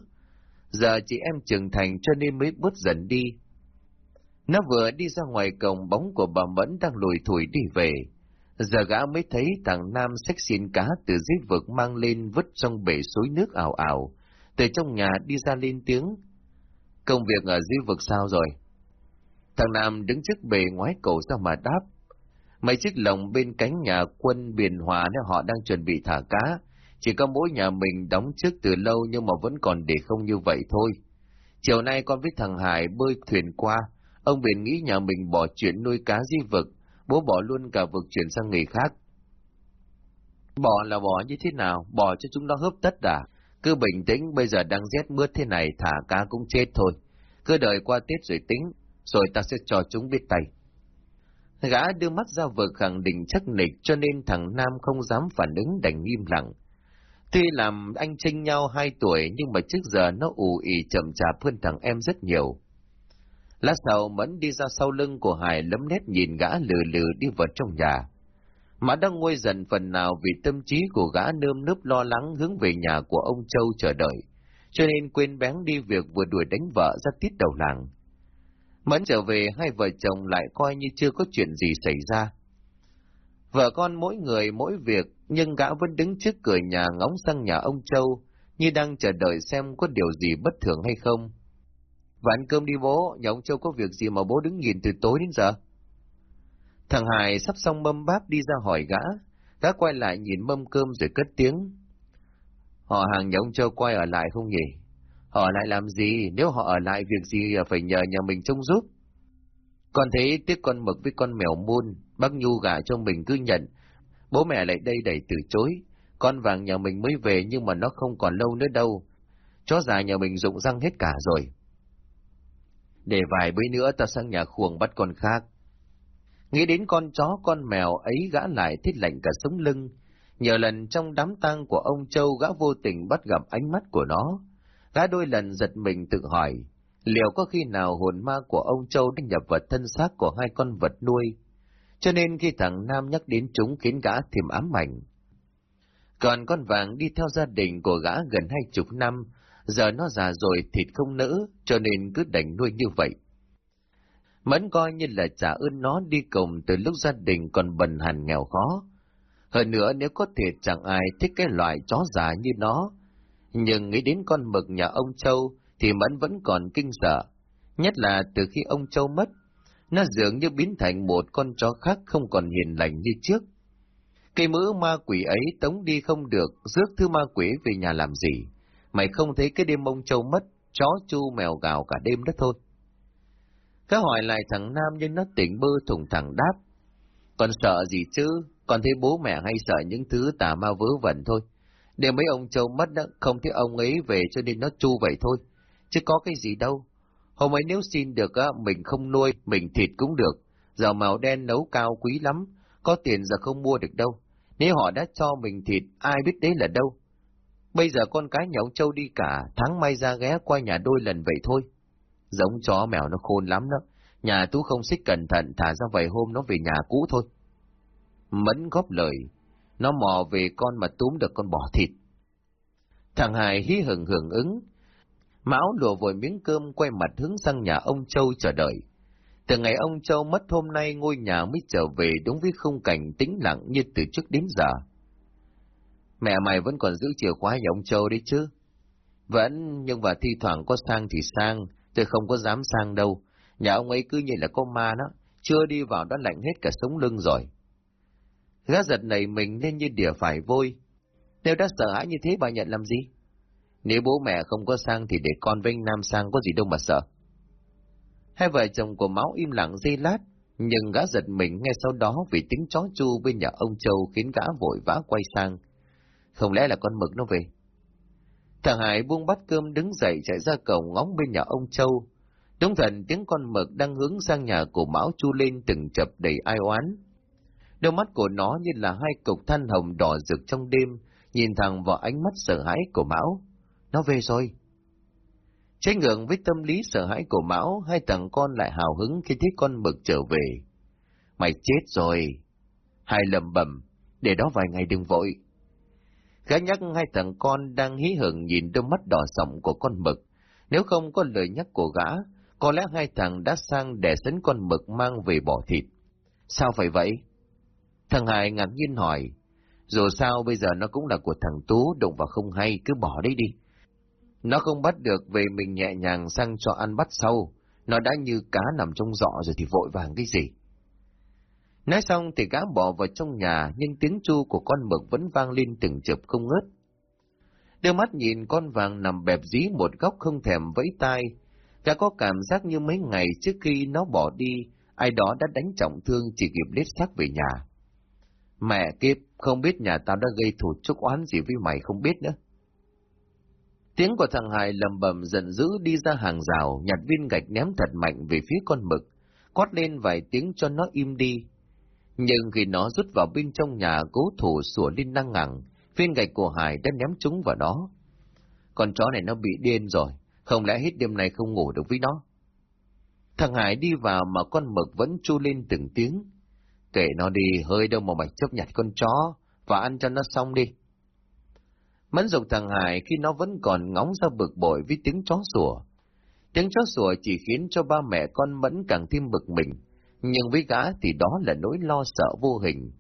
S1: Giờ chị em trưởng thành cho nên mới bớt dần đi. Nó vừa đi ra ngoài cổng bóng của bà Mẫn đang lùi thủi đi về. Giờ gã mới thấy thằng Nam xách xin cá từ dưới vực mang lên vứt trong bể suối nước ảo ảo. Từ trong nhà đi ra lên tiếng. Công việc ở dưới vực sao rồi? Thằng Nam đứng trước bề ngoái cầu ra mà đáp. Mấy chiếc lồng bên cánh nhà quân biển hòa nếu họ đang chuẩn bị thả cá. Chỉ có mỗi nhà mình đóng trước từ lâu nhưng mà vẫn còn để không như vậy thôi. Chiều nay con với thằng Hải bơi thuyền qua, ông biển nghĩ nhà mình bỏ chuyện nuôi cá di vực, bố bỏ luôn cả vực chuyển sang nghề khác. Bỏ là bỏ như thế nào, bỏ cho chúng nó hớp tất à? Cứ bình tĩnh, bây giờ đang rét mướt thế này, thả cá cũng chết thôi. Cứ đợi qua Tết rồi tính, rồi ta sẽ cho chúng biết tay. Gã đưa mắt ra vừa khẳng định chắc nịch cho nên thằng Nam không dám phản ứng đành im lặng. Tuy làm anh tranh nhau hai tuổi nhưng mà trước giờ nó ù ì chậm chạp hơn thằng em rất nhiều. Lát sau Mẫn đi ra sau lưng của Hải lấm nét nhìn gã lừ lừ đi vào trong nhà. Mã đang nguôi dần phần nào vì tâm trí của gã nơm nớp lo lắng hướng về nhà của ông Châu chờ đợi, cho nên quên bén đi việc vừa đuổi đánh vợ ra tiết đầu làng. Mẫn trở về hai vợ chồng lại coi như chưa có chuyện gì xảy ra. Vợ con mỗi người mỗi việc, nhưng gã vẫn đứng trước cửa nhà ngóng sang nhà ông Châu, như đang chờ đợi xem có điều gì bất thường hay không. Và ăn cơm đi bố, nhà ông Châu có việc gì mà bố đứng nhìn từ tối đến giờ? Thằng Hải sắp xong mâm báp đi ra hỏi gã, gã quay lại nhìn mâm cơm rồi cất tiếng. Họ hàng nhà ông Châu quay ở lại không nhỉ? Họ lại làm gì, nếu họ ở lại việc gì phải nhờ nhà mình trông giúp? Con thấy tiếc con mực với con mèo muôn, bác Nhu gả cho mình cứ nhận. Bố mẹ lại đây đẩy từ chối. Con vàng nhà mình mới về nhưng mà nó không còn lâu nữa đâu. Chó già nhà mình rụng răng hết cả rồi. Để vài bữa nữa ta sang nhà khuồng bắt con khác. Nghĩ đến con chó con mèo ấy gã lại thích lạnh cả sống lưng. Nhờ lần trong đám tang của ông Châu gã vô tình bắt gặp ánh mắt của nó. Gã đôi lần giật mình tự hỏi, liệu có khi nào hồn ma của ông Châu đã nhập vào thân xác của hai con vật nuôi? Cho nên khi thằng Nam nhắc đến chúng khiến gã thêm ám ảnh. Còn con vàng đi theo gia đình của gã gần hai chục năm, giờ nó già rồi thịt không nỡ, cho nên cứ đành nuôi như vậy. Mẫn coi như là trả ơn nó đi cùng từ lúc gia đình còn bần hàn nghèo khó. Hơn nữa nếu có thể chẳng ai thích cái loại chó già như nó. Nhưng nghĩ đến con mực nhà ông Châu thì Mẫn vẫn còn kinh sợ. Nhất là từ khi ông Châu mất, nó dường như biến thành một con chó khác không còn hiền lành như trước. Cây mỡ ma quỷ ấy tống đi không được, rước thứ ma quỷ về nhà làm gì. Mày không thấy cái đêm ông Châu mất, chó chu mèo gào cả đêm đó thôi. Cứ hỏi lại thằng Nam nhưng nó tỉnh bơ thùng thẳng đáp. Còn sợ gì chứ, còn thấy bố mẹ hay sợ những thứ tà ma vớ vẩn thôi. Để mấy ông Châu mất đó, không thấy ông ấy về cho nên nó chu vậy thôi. Chứ có cái gì đâu. Hôm ấy nếu xin được á, mình không nuôi, mình thịt cũng được. Giờ màu đen nấu cao quý lắm, có tiền giờ không mua được đâu. Nếu họ đã cho mình thịt, ai biết đấy là đâu. Bây giờ con cái nhà ông Châu đi cả, tháng may ra ghé qua nhà đôi lần vậy thôi. Giống chó mèo nó khôn lắm đó. Nhà Tú không xích cẩn thận thả ra vài hôm nó về nhà cũ thôi. Mẫn góp lời. Nó mò về con mà túm được con bò thịt. Thằng Hải hí hừng hưởng ứng. Mão lùa vội miếng cơm quay mặt hướng sang nhà ông Châu chờ đợi. Từ ngày ông Châu mất hôm nay ngôi nhà mới trở về đúng với khung cảnh tĩnh lặng như từ trước đến giờ. Mẹ mày vẫn còn giữ chìa khóa nhà ông Châu đấy chứ? Vẫn, nhưng mà thi thoảng có sang thì sang, tôi không có dám sang đâu. Nhà ông ấy cứ như là có ma đó, chưa đi vào đã lạnh hết cả sống lưng rồi. Gã giật này mình nên như đỉa phải vôi. Nếu đã sợ hãi như thế bà nhận làm gì? Nếu bố mẹ không có sang thì để con với anh Nam sang có gì đâu mà sợ. Hai vợ chồng của Máu im lặng giây lát, nhưng gã giật mình ngay sau đó vì tiếng chó chu bên nhà ông Châu khiến gã vội vã quay sang. Không lẽ là con mực nó về? Thằng Hải buông bát cơm đứng dậy chạy ra cổng ngóng bên nhà ông Châu. Đúng thần tiếng con mực đang hướng sang nhà của Mão chu lên từng chập đầy ai oán. Đôi mắt của nó như là hai cục than hồng đỏ rực trong đêm, nhìn thẳng vào ánh mắt sợ hãi của Mão. Nó về rồi. Trái ngưỡng với tâm lý sợ hãi của Mão, hai thằng con lại hào hứng khi thấy con mực trở về. Mày chết rồi. Hai lầm bầm, để đó vài ngày đừng vội. Gã nhắc hai thằng con đang hí hửng nhìn đôi mắt đỏ sọng của con mực. Nếu không có lời nhắc của gã, có lẽ hai thằng đã sang để sấn con mực mang về bỏ thịt. Sao phải vậy? Thằng Hải ngạc nhiên hỏi. Dù sao bây giờ nó cũng là của thằng Tú, đụng vào không hay, cứ bỏ đấy đi. Nó không bắt được về mình nhẹ nhàng sang cho ăn bắt sau. Nó đã như cá nằm trong giọ rồi thì vội vàng cái gì. Nói xong thì gã bỏ vào trong nhà, nhưng tiếng chu của con mực vẫn vang lên từng chập không ngớt. Đưa mắt nhìn con vàng nằm bẹp dí một góc không thèm vẫy tai, Gã có cảm giác như mấy ngày trước khi nó bỏ đi, ai đó đã đánh trọng thương chỉ kịp lết xác về nhà. Mẹ kiếp, không biết nhà tao đã gây thủ chúc oán gì với mày không biết nữa. Tiếng của thằng Hải lầm bầm giận dữ đi ra hàng rào, nhặt viên gạch ném thật mạnh về phía con mực, quát lên vài tiếng cho nó im đi. Nhưng khi nó rút vào bên trong nhà cố thủ sủa lên năng ngẳng, viên gạch của Hải đã ném trúng vào đó. Con chó này nó bị điên rồi, không lẽ hết đêm này không ngủ được với nó? Thằng Hải đi vào mà con mực vẫn chu lên từng tiếng. Kể nó đi, hơi đâu mà mày chấp nhặt con chó, và ăn cho nó xong đi. Mẫn dục thằng Hải khi nó vẫn còn ngóng ra bực bội với tiếng chó sủa. Tiếng chó sủa chỉ khiến cho ba mẹ con Mẫn càng thêm bực mình, nhưng với gã thì đó là nỗi lo sợ vô hình.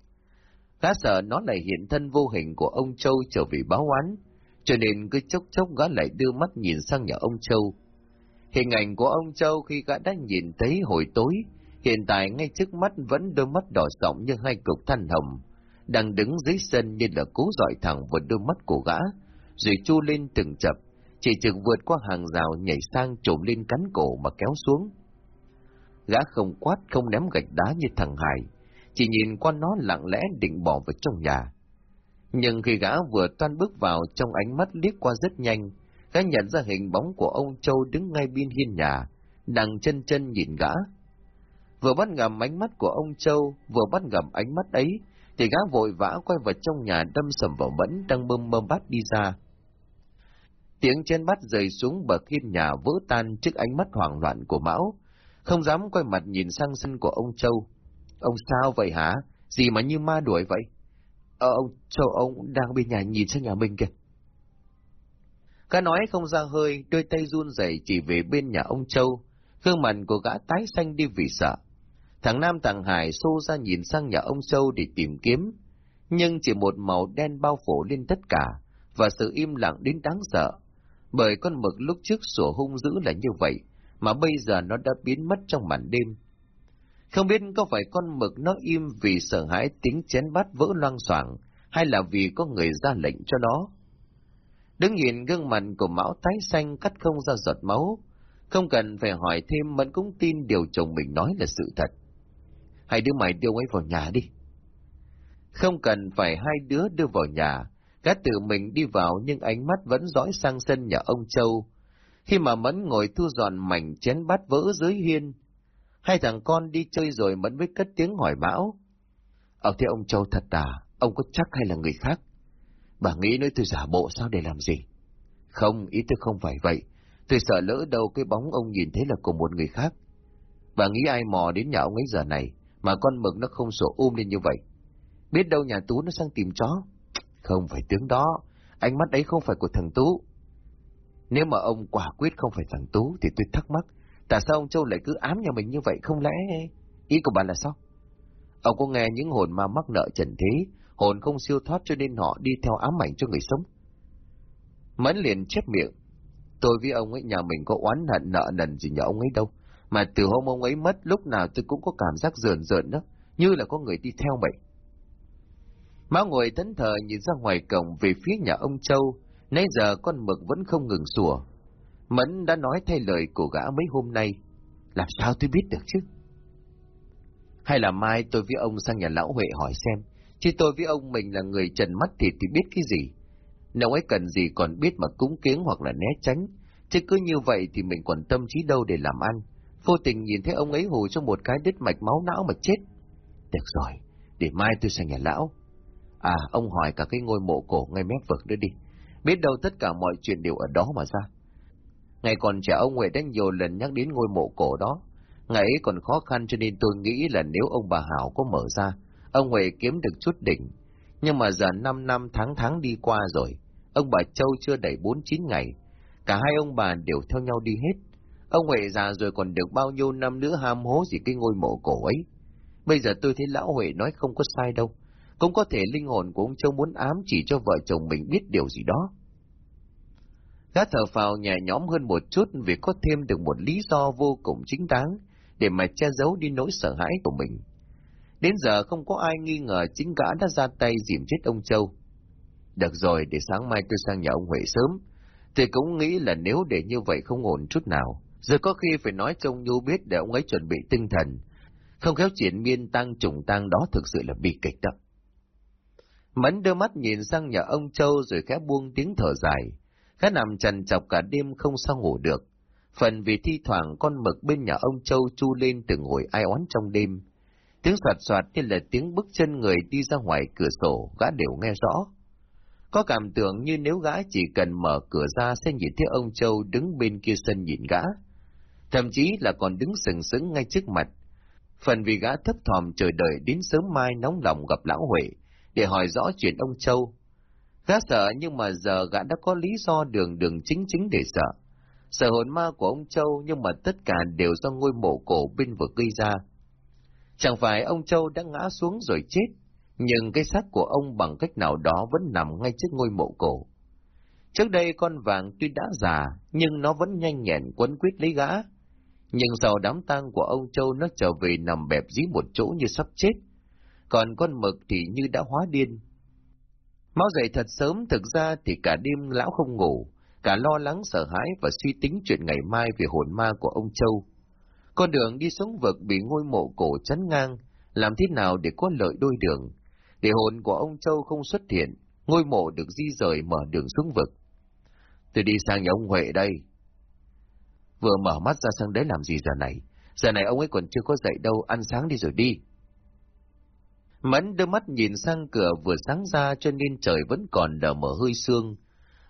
S1: Gã sợ nó lại hiện thân vô hình của ông Châu trở về báo oán, cho nên cứ chốc chốc gã lại đưa mắt nhìn sang nhà ông Châu. Hình ảnh của ông Châu khi gã đã nhìn thấy hồi tối, hiện tại ngay trước mắt vẫn đôi mắt đỏ sọng như hai cục than hồng, đang đứng dưới sân như là cố dọi thẳng vào đôi mắt của gã, rồi chu lên từng chập, chỉ chừng vượt qua hàng rào nhảy sang trộm lên cắn cổ mà kéo xuống. Gã không quát không ném gạch đá như thằng Hải, chỉ nhìn qua nó lặng lẽ định bỏ vào trong nhà. Nhưng khi gã vừa toan bước vào trong ánh mắt liếc qua rất nhanh, gã nhận ra hình bóng của ông Châu đứng ngay bên hiên nhà, đang chân chân nhìn gã. Vừa bắt gặp ánh mắt của ông Châu, vừa bắt gặp ánh mắt ấy, thì gã vội vã quay vào trong nhà đâm sầm vào mẫn đang bơm bơm bát đi ra. Tiếng trên bát rơi xuống bờ hiên nhà vỡ tan trước ánh mắt hoảng loạn của Mão, không dám quay mặt nhìn sang sân của ông Châu. Ông sao vậy hả? Gì mà như ma đuổi vậy? Ờ, ông Châu ông đang bên nhà nhìn sang nhà mình kìa. Gã nói không ra hơi, đôi tay run rẩy chỉ về bên nhà ông Châu, gương mặt của gã tái xanh đi vì sợ. Thằng Nam thằng Hải xô ra nhìn sang nhà ông sâu để tìm kiếm, nhưng chỉ một màu đen bao phủ lên tất cả, và sự im lặng đến đáng sợ. Bởi con mực lúc trước sủa hung dữ là như vậy, mà bây giờ nó đã biến mất trong màn đêm. Không biết có phải con mực nó im vì sợ hãi tính chén bát vỡ loang xoảng, hay là vì có người ra lệnh cho nó. Đứng nhìn gương mặt của Mão tái xanh cắt không ra giọt máu, không cần phải hỏi thêm Mẫn cũng tin điều chồng mình nói là sự thật. Hai đứa mày đưa ấy vào nhà đi. Không cần phải hai đứa đưa vào nhà, cá tự mình đi vào nhưng ánh mắt vẫn dõi sang sân nhà ông Châu. Khi mà Mẫn ngồi thu dọn mảnh chén bát vỡ dưới hiên, hai thằng con đi chơi rồi Mẫn mới cất tiếng hỏi Mão. Ở thế ông Châu thật à, ông có chắc hay là người khác? Bà nghĩ nói tôi giả bộ sao để làm gì? Không, ý tôi không phải vậy. Tôi sợ lỡ đâu cái bóng ông nhìn thấy là của một người khác. Bà nghĩ ai mò đến nhà ông ấy giờ này, mà con mực nó không sổ um lên như vậy. Biết đâu nhà Tú nó sang tìm chó. Không phải tướng đó, ánh mắt ấy không phải của thằng Tú. Nếu mà ông quả quyết không phải thằng Tú thì tôi thắc mắc, tại sao ông Châu lại cứ ám nhà mình như vậy không lẽ... Ý của bà là sao? Ông có nghe những hồn ma mắc nợ trần thế, hồn không siêu thoát cho nên họ đi theo ám ảnh cho người sống. Mẫn liền chép miệng. Tôi với ông ấy nhà mình có oán hận nợ nần gì nhà ông ấy đâu. Mà từ hôm ông ấy mất lúc nào tôi cũng có cảm giác rợn rợn đó, như là có người đi theo vậy. Má ngồi thẫn thờ nhìn ra ngoài cổng về phía nhà ông Châu, nãy giờ con mực vẫn không ngừng sủa. Mẫn đã nói thay lời của gã mấy hôm nay, làm sao tôi biết được chứ? Hay là mai tôi với ông sang nhà lão Huệ hỏi xem, chứ tôi với ông mình là người trần mắt thịt thì biết cái gì? Nếu ấy cần gì còn biết mà cúng kiến hoặc là né tránh, chứ cứ như vậy thì mình còn tâm trí đâu để làm ăn, vô tình nhìn thấy ông ấy hù cho một cái đứt mạch máu não mà chết. Được rồi, để mai tôi sang nhà lão. À, ông hỏi cả cái ngôi mộ cổ ngay mép vực nữa đi. Biết đâu tất cả mọi chuyện đều ở đó mà ra. Ngày còn trẻ ông Huệ đã nhiều lần nhắc đến ngôi mộ cổ đó. Ngày ấy còn khó khăn cho nên tôi nghĩ là nếu ông bà Hảo có mở ra, ông Huệ kiếm được chút đỉnh. Nhưng mà giờ năm năm tháng tháng đi qua rồi, ông bà Châu chưa đầy bốn chín ngày. Cả hai ông bà đều theo nhau đi hết. Ông Huệ già rồi còn được bao nhiêu năm nữa ham hố gì cái ngôi mộ cổ ấy. Bây giờ tôi thấy lão Huệ nói không có sai đâu. Cũng có thể linh hồn của ông Châu muốn ám chỉ cho vợ chồng mình biết điều gì đó. Gã thở phào nhẹ nhõm hơn một chút vì có thêm được một lý do vô cùng chính đáng để mà che giấu đi nỗi sợ hãi của mình. Đến giờ không có ai nghi ngờ chính gã đã ra tay dìm chết ông Châu. Được rồi, để sáng mai tôi sang nhà ông Huệ sớm. Tôi cũng nghĩ là nếu để như vậy không ổn chút nào, rồi có khi phải nói trông Nhu biết để ông ấy chuẩn bị tinh thần. Không khéo chuyện miên tăng trùng tăng đó thực sự là bi kịch đó. Mẫn đưa mắt nhìn sang nhà ông Châu rồi khẽ buông tiếng thở dài. Khẽ nằm trần chọc cả đêm không sao ngủ được. Phần vì thi thoảng con mực bên nhà ông Châu chu lên từng hồi ai oán trong đêm. Tiếng soạt soạt như là tiếng bước chân người đi ra ngoài cửa sổ, gã đều nghe rõ. Có cảm tưởng như nếu gã chỉ cần mở cửa ra sẽ nhìn thấy ông Châu đứng bên kia sân nhìn gã. Thậm chí là còn đứng sừng sững ngay trước mặt. Phần vì gã thấp thòm chờ đợi đến sớm mai nóng lòng gặp lão Huệ, để hỏi rõ chuyện ông Châu. Gã sợ nhưng mà giờ gã đã có lý do đường đường chính chính để sợ. Sợ hồn ma của ông Châu nhưng mà tất cả đều do ngôi mộ cổ bên vực gây ra. Chẳng phải ông Châu đã ngã xuống rồi chết, nhưng cái xác của ông bằng cách nào đó vẫn nằm ngay trước ngôi mộ cổ. Trước đây con vàng tuy đã già, nhưng nó vẫn nhanh nhẹn quấn quýt lấy gã. Nhưng sau đám tang của ông Châu nó trở về nằm bẹp dí một chỗ như sắp chết. Còn con mực thì như đã hóa điên. Máu dậy thật sớm, thực ra thì cả đêm lão không ngủ, cả lo lắng sợ hãi và suy tính chuyện ngày mai về hồn ma của ông Châu. Con đường đi xuống vực bị ngôi mộ cổ chắn ngang, làm thế nào để có lợi đôi đường? Để hồn của ông Châu không xuất hiện, ngôi mộ được di rời mở đường xuống vực. Tôi đi sang nhà ông Huệ đây. Vừa mở mắt ra sang đấy làm gì giờ này? Giờ này ông ấy còn chưa có dậy đâu, ăn sáng đi rồi đi. Mẫn đưa mắt nhìn sang cửa vừa sáng ra cho nên trời vẫn còn đờ mở hơi sương.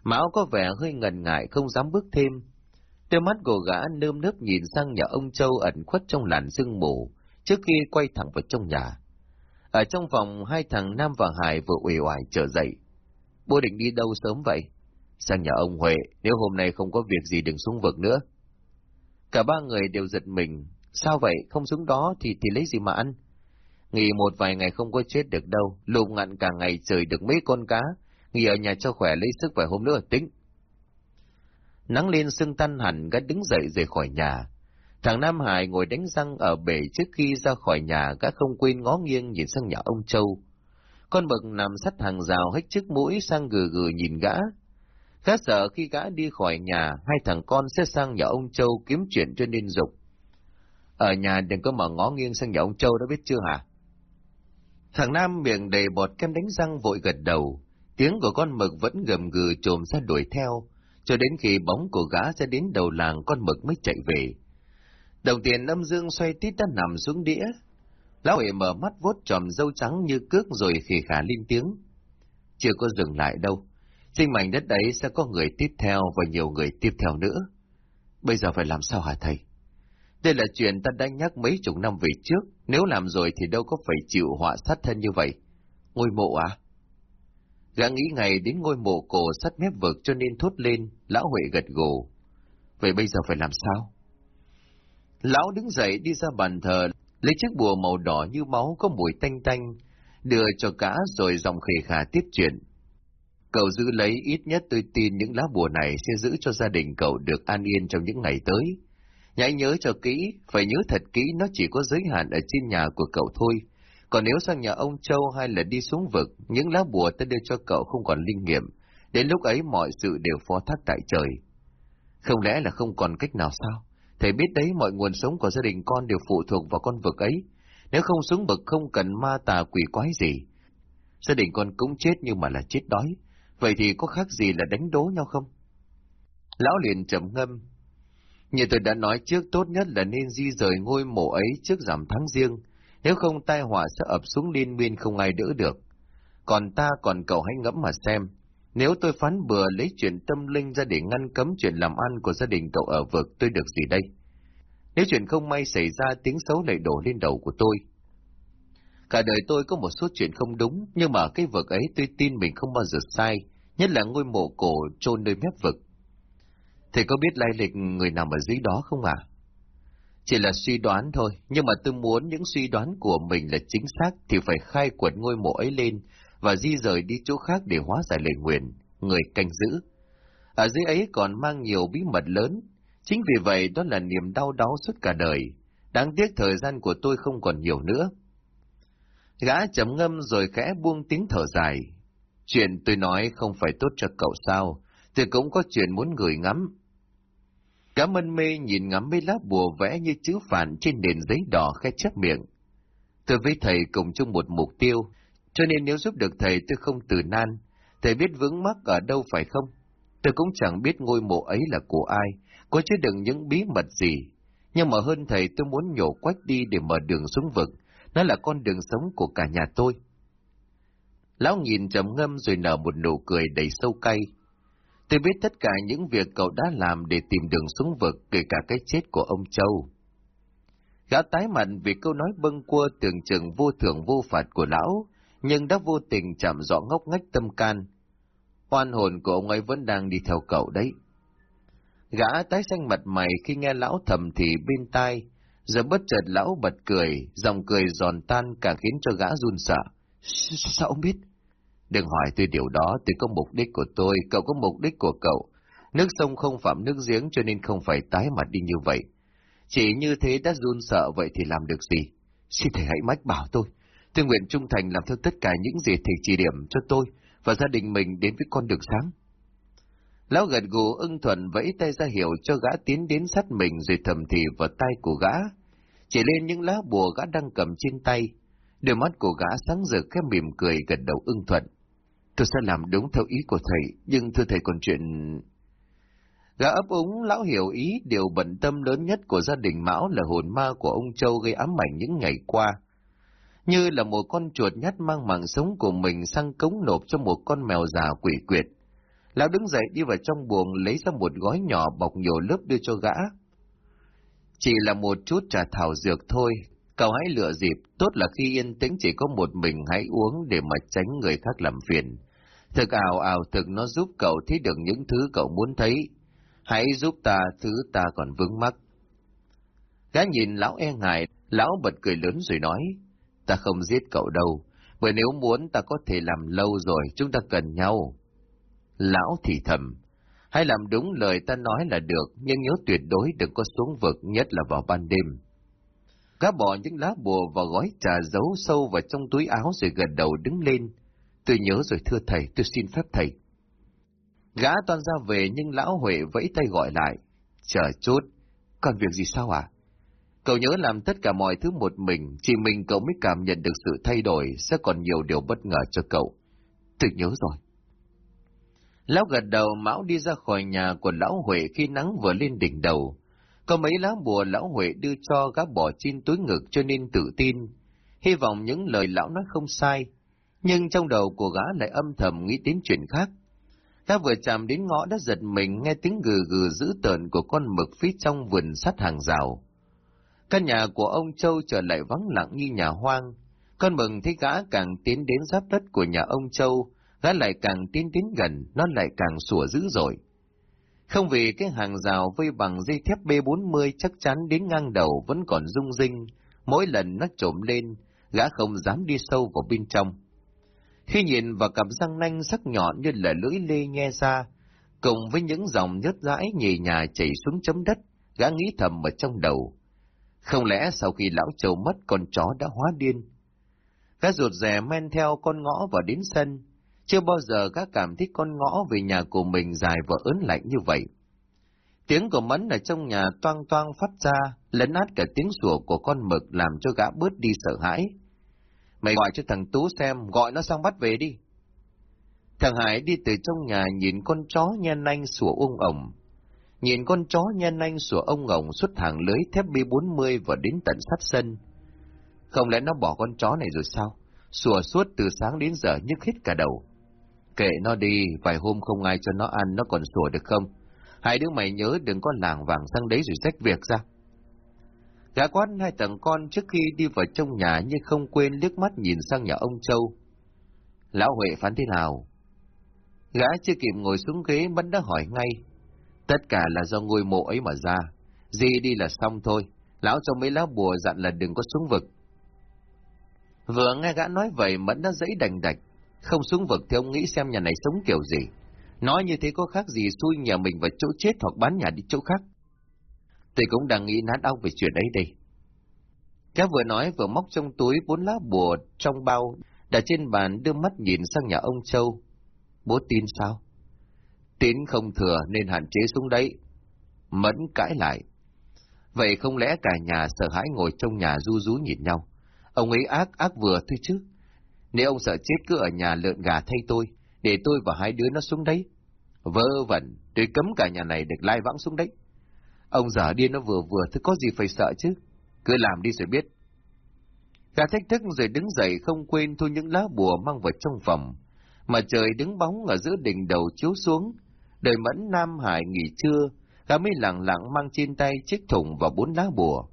S1: Mão có vẻ hơi ngần ngại không dám bước thêm. Đôi mắt của gã nơm nớp nhìn sang nhà ông Châu ẩn khuất trong làn sương mù, trước khi quay thẳng vào trong nhà. Ở trong phòng, hai thằng Nam và Hải vừa uể oải trở dậy. Bố định đi đâu sớm vậy? Sang nhà ông Huệ, nếu hôm nay không có việc gì đừng xuống vực nữa. Cả ba người đều giật mình. Sao vậy, không xuống đó thì thì lấy gì mà ăn? Nghỉ một vài ngày không có chết được đâu, lụm ngặn cả ngày trời được mấy con cá, nghỉ ở nhà cho khỏe lấy sức vài hôm nữa tính. Nắng lên sưng tan hẳn, gã đứng dậy rời khỏi nhà. Thằng Nam Hải ngồi đánh răng ở bể trước khi ra khỏi nhà, gã không quên ngó nghiêng nhìn sang nhà ông Châu. Con mực nằm sắt hàng rào hết trước mũi sang gừ gừ nhìn gã. Gã sợ khi gã đi khỏi nhà, hai thằng con sẽ sang nhà ông Châu kiếm chuyện cho nên dục. Ở nhà đừng có mở ngó nghiêng sang nhà ông Châu đã biết chưa hả? Thằng Nam miệng đầy bọt kem đánh răng vội gật đầu, tiếng của con mực vẫn gầm gừ trồm ra đuổi theo, cho đến khi bóng của gã sẽ đến đầu làng con mực mới chạy về. Đồng tiền âm dương xoay tít đã nằm xuống đĩa. Lão Huệ mở mắt vuốt tròm dâu trắng như cước rồi khỉ khả lên tiếng. Chưa có dừng lại đâu. Trên mảnh đất đấy sẽ có người tiếp theo và nhiều người tiếp theo nữa. Bây giờ phải làm sao hả thầy? Đây là chuyện ta đã nhắc mấy chục năm về trước, nếu làm rồi thì đâu có phải chịu họa sát thân như vậy. Ngôi mộ à? Gã nghĩ ngày đến ngôi mộ cổ sắt mép vực cho nên thốt lên, lão Huệ gật gù. Vậy bây giờ phải làm sao? Lão đứng dậy đi ra bàn thờ, lấy chiếc bùa màu đỏ như máu có mùi tanh tanh, đưa cho cả rồi dòng khề khả tiếp chuyện. Cậu giữ lấy ít nhất tôi tin những lá bùa này sẽ giữ cho gia đình cậu được an yên trong những ngày tới. Nhãy nhớ cho kỹ, phải nhớ thật kỹ nó chỉ có giới hạn ở trên nhà của cậu thôi. Còn nếu sang nhà ông Châu hay là đi xuống vực, những lá bùa ta đưa cho cậu không còn linh nghiệm. Đến lúc ấy mọi sự đều phó thác tại trời. Không lẽ là không còn cách nào sao? Thầy biết đấy mọi nguồn sống của gia đình con đều phụ thuộc vào con vực ấy. Nếu không xuống vực không cần ma tà quỷ quái gì. Gia đình con cũng chết nhưng mà là chết đói. Vậy thì có khác gì là đánh đố nhau không? Lão liền trầm ngâm. Như tôi đã nói trước tốt nhất là nên di rời ngôi mộ ấy trước giảm tháng riêng. Nếu không tai họa sẽ ập xuống liên miên không ai đỡ được. Còn ta còn cậu hãy ngẫm mà xem. Nếu tôi phán bừa lấy chuyện tâm linh ra để ngăn cấm chuyện làm ăn của gia đình cậu ở vực, tôi được gì đây? Nếu chuyện không may xảy ra, tiếng xấu lại đổ lên đầu của tôi. Cả đời tôi có một số chuyện không đúng, nhưng mà cái vực ấy tôi tin mình không bao giờ sai, nhất là ngôi mộ cổ chôn nơi mép vực. Thầy có biết lai lịch người nằm ở dưới đó không à? Chỉ là suy đoán thôi, nhưng mà tôi muốn những suy đoán của mình là chính xác thì phải khai quật ngôi mộ ấy lên và di rời đi chỗ khác để hóa giải lời nguyện, người canh giữ. Ở dưới ấy còn mang nhiều bí mật lớn, chính vì vậy đó là niềm đau đáu suốt cả đời. Đáng tiếc thời gian của tôi không còn nhiều nữa. Gã trầm ngâm rồi khẽ buông tiếng thở dài. Chuyện tôi nói không phải tốt cho cậu sao, tôi cũng có chuyện muốn gửi ngắm. Gã mân mê nhìn ngắm mấy lá bùa vẽ như chữ phản trên nền giấy đỏ khẽ chép miệng. Tôi với thầy cùng chung một mục tiêu, cho nên nếu giúp được thầy tôi không từ nan. Thầy biết vướng mắc ở đâu phải không? Tôi cũng chẳng biết ngôi mộ ấy là của ai, có chứa đựng những bí mật gì. Nhưng mà hơn thầy tôi muốn nhổ quách đi để mở đường xuống vực. Nó là con đường sống của cả nhà tôi. Lão nhìn trầm ngâm rồi nở một nụ cười đầy sâu cay. Tôi biết tất cả những việc cậu đã làm để tìm đường xuống vực, kể cả cái chết của ông Châu. Gã tái mặt vì câu nói bâng quơ tưởng chừng vô thưởng vô phạt của lão, nhưng đã vô tình chạm rõ ngốc ngách tâm can. Oan hồn của ông ấy vẫn đang đi theo cậu đấy. Gã tái xanh mặt mày khi nghe lão thầm thì bên tai, giờ bất chợt lão bật cười, dòng cười giòn tan càng khiến cho gã run sợ. Sao ông biết? Đừng hỏi tôi điều đó, tôi có mục đích của tôi, cậu có mục đích của cậu. Nước sông không phạm nước giếng cho nên không phải tái mặt đi như vậy. Chỉ như thế đã run sợ vậy thì làm được gì? Xin thầy hãy mách bảo tôi. Tôi nguyện trung thành làm theo tất cả những gì thầy chỉ điểm cho tôi và gia đình mình đến với con đường sáng. Lão gật gù ưng thuận vẫy tay ra hiệu cho gã tiến đến sát mình rồi thầm thì vào tay của gã. Chỉ lên những lá bùa gã đang cầm trên tay. Đôi mắt của gã sáng rực khép mỉm cười gật đầu ưng thuận. Tôi sẽ làm đúng theo ý của thầy, nhưng thưa thầy còn chuyện... Gã ấp úng lão hiểu ý điều bận tâm lớn nhất của gia đình Mão là hồn ma của ông Châu gây ám ảnh những ngày qua. Như là một con chuột nhắt mang mạng sống của mình sang cống nộp cho một con mèo già quỷ quyệt. Lão đứng dậy đi vào trong buồng lấy ra một gói nhỏ bọc nhiều lớp đưa cho gã. Chỉ là một chút trà thảo dược thôi, cậu hãy lựa dịp, tốt là khi yên tĩnh chỉ có một mình hãy uống để mà tránh người khác làm phiền. Thực ảo ảo thực nó giúp cậu thấy được những thứ cậu muốn thấy. Hãy giúp ta thứ ta còn vướng mắc. Gã nhìn lão e ngại, lão bật cười lớn rồi nói, ta không giết cậu đâu, bởi nếu muốn ta có thể làm lâu rồi, chúng ta cần nhau. Lão thì thầm, hãy làm đúng lời ta nói là được, nhưng nhớ tuyệt đối đừng có xuống vực, nhất là vào ban đêm. Gã bỏ những lá bùa vào gói trà giấu sâu vào trong túi áo rồi gật đầu đứng lên. Tôi nhớ rồi thưa thầy, tôi xin phép thầy. Gã toàn ra về nhưng lão Huệ vẫy tay gọi lại. Chờ chút, còn việc gì sao à? Cậu nhớ làm tất cả mọi thứ một mình, chỉ mình cậu mới cảm nhận được sự thay đổi, sẽ còn nhiều điều bất ngờ cho cậu. Tôi nhớ rồi. Lão gật đầu Mão đi ra khỏi nhà của lão Huệ khi nắng vừa lên đỉnh đầu. Có mấy lá bùa lão Huệ đưa cho gã bỏ trên túi ngực cho nên tự tin. Hy vọng những lời lão nói không sai, nhưng trong đầu của gã lại âm thầm nghĩ đến chuyện khác. Gã vừa chạm đến ngõ đã giật mình nghe tiếng gừ gừ dữ tợn của con mực phía trong vườn sắt hàng rào. Căn nhà của ông Châu trở lại vắng lặng như nhà hoang. Con mừng thấy gã càng tiến đến giáp đất của nhà ông Châu, gã lại càng tiến tiến gần, nó lại càng sủa dữ dội. Không vì cái hàng rào vây bằng dây thép B40 chắc chắn đến ngang đầu vẫn còn rung rinh, mỗi lần nó trộm lên, gã không dám đi sâu vào bên trong. Khi nhìn vào cặp răng nanh sắc nhọn như là lưỡi lê nhe ra, cùng với những dòng nhớt dãi nhì nhà chảy xuống chấm đất, gã nghĩ thầm ở trong đầu. Không lẽ sau khi lão trầu mất con chó đã hóa điên? Gã ruột rè men theo con ngõ vào đến sân, chưa bao giờ gã cảm thấy con ngõ về nhà của mình dài và ớn lạnh như vậy. Tiếng của mẫn ở trong nhà toang toang phát ra, lấn át cả tiếng sủa của con mực làm cho gã bớt đi sợ hãi. Mày gọi cho thằng Tú xem, gọi nó sang bắt về đi. Thằng Hải đi từ trong nhà nhìn con chó nhen anh sủa ung ổng. Nhìn con chó nhen anh sủa ông ổng xuất hàng lưới thép B40 và đến tận sát sân. Không lẽ nó bỏ con chó này rồi sao? Sủa suốt từ sáng đến giờ nhức hết cả đầu. Kệ nó đi, vài hôm không ai cho nó ăn nó còn sủa được không? Hai đứa mày nhớ đừng có làng vàng sang đấy rồi rách việc ra. Gã quát hai tầng con trước khi đi vào trong nhà nhưng không quên liếc mắt nhìn sang nhà ông Châu. Lão Huệ phán thế nào? Gã chưa kịp ngồi xuống ghế vẫn đã hỏi ngay. Tất cả là do ngôi mộ ấy mà ra. Di đi là xong thôi. Lão cho mấy lá bùa dặn là đừng có xuống vực. Vừa nghe gã nói vậy Mẫn đã dãy đành đạch. Không xuống vực thì ông nghĩ xem nhà này sống kiểu gì. Nói như thế có khác gì xui nhà mình vào chỗ chết hoặc bán nhà đi chỗ khác. Tôi cũng đang nghĩ nát óc về chuyện ấy đây. Cá vừa nói vừa móc trong túi bốn lá bùa trong bao, đặt trên bàn đưa mắt nhìn sang nhà ông Châu. Bố tin sao? Tín không thừa nên hạn chế xuống đấy. Mẫn cãi lại. Vậy không lẽ cả nhà sợ hãi ngồi trong nhà du rú nhìn nhau? Ông ấy ác ác vừa thôi chứ. Nếu ông sợ chết cứ ở nhà lợn gà thay tôi, để tôi và hai đứa nó xuống đấy. Vơ vẩn, tôi cấm cả nhà này được lai vãng xuống đấy. Ông giả điên nó vừa vừa, thứ có gì phải sợ chứ? Cứ làm đi rồi biết. Gà thách thức rồi đứng dậy không quên thu những lá bùa mang vào trong phòng. Mà trời đứng bóng ở giữa đỉnh đầu chiếu xuống. Đời mẫn Nam Hải nghỉ trưa, gà mới lặng lặng mang trên tay chiếc thùng và bốn lá bùa.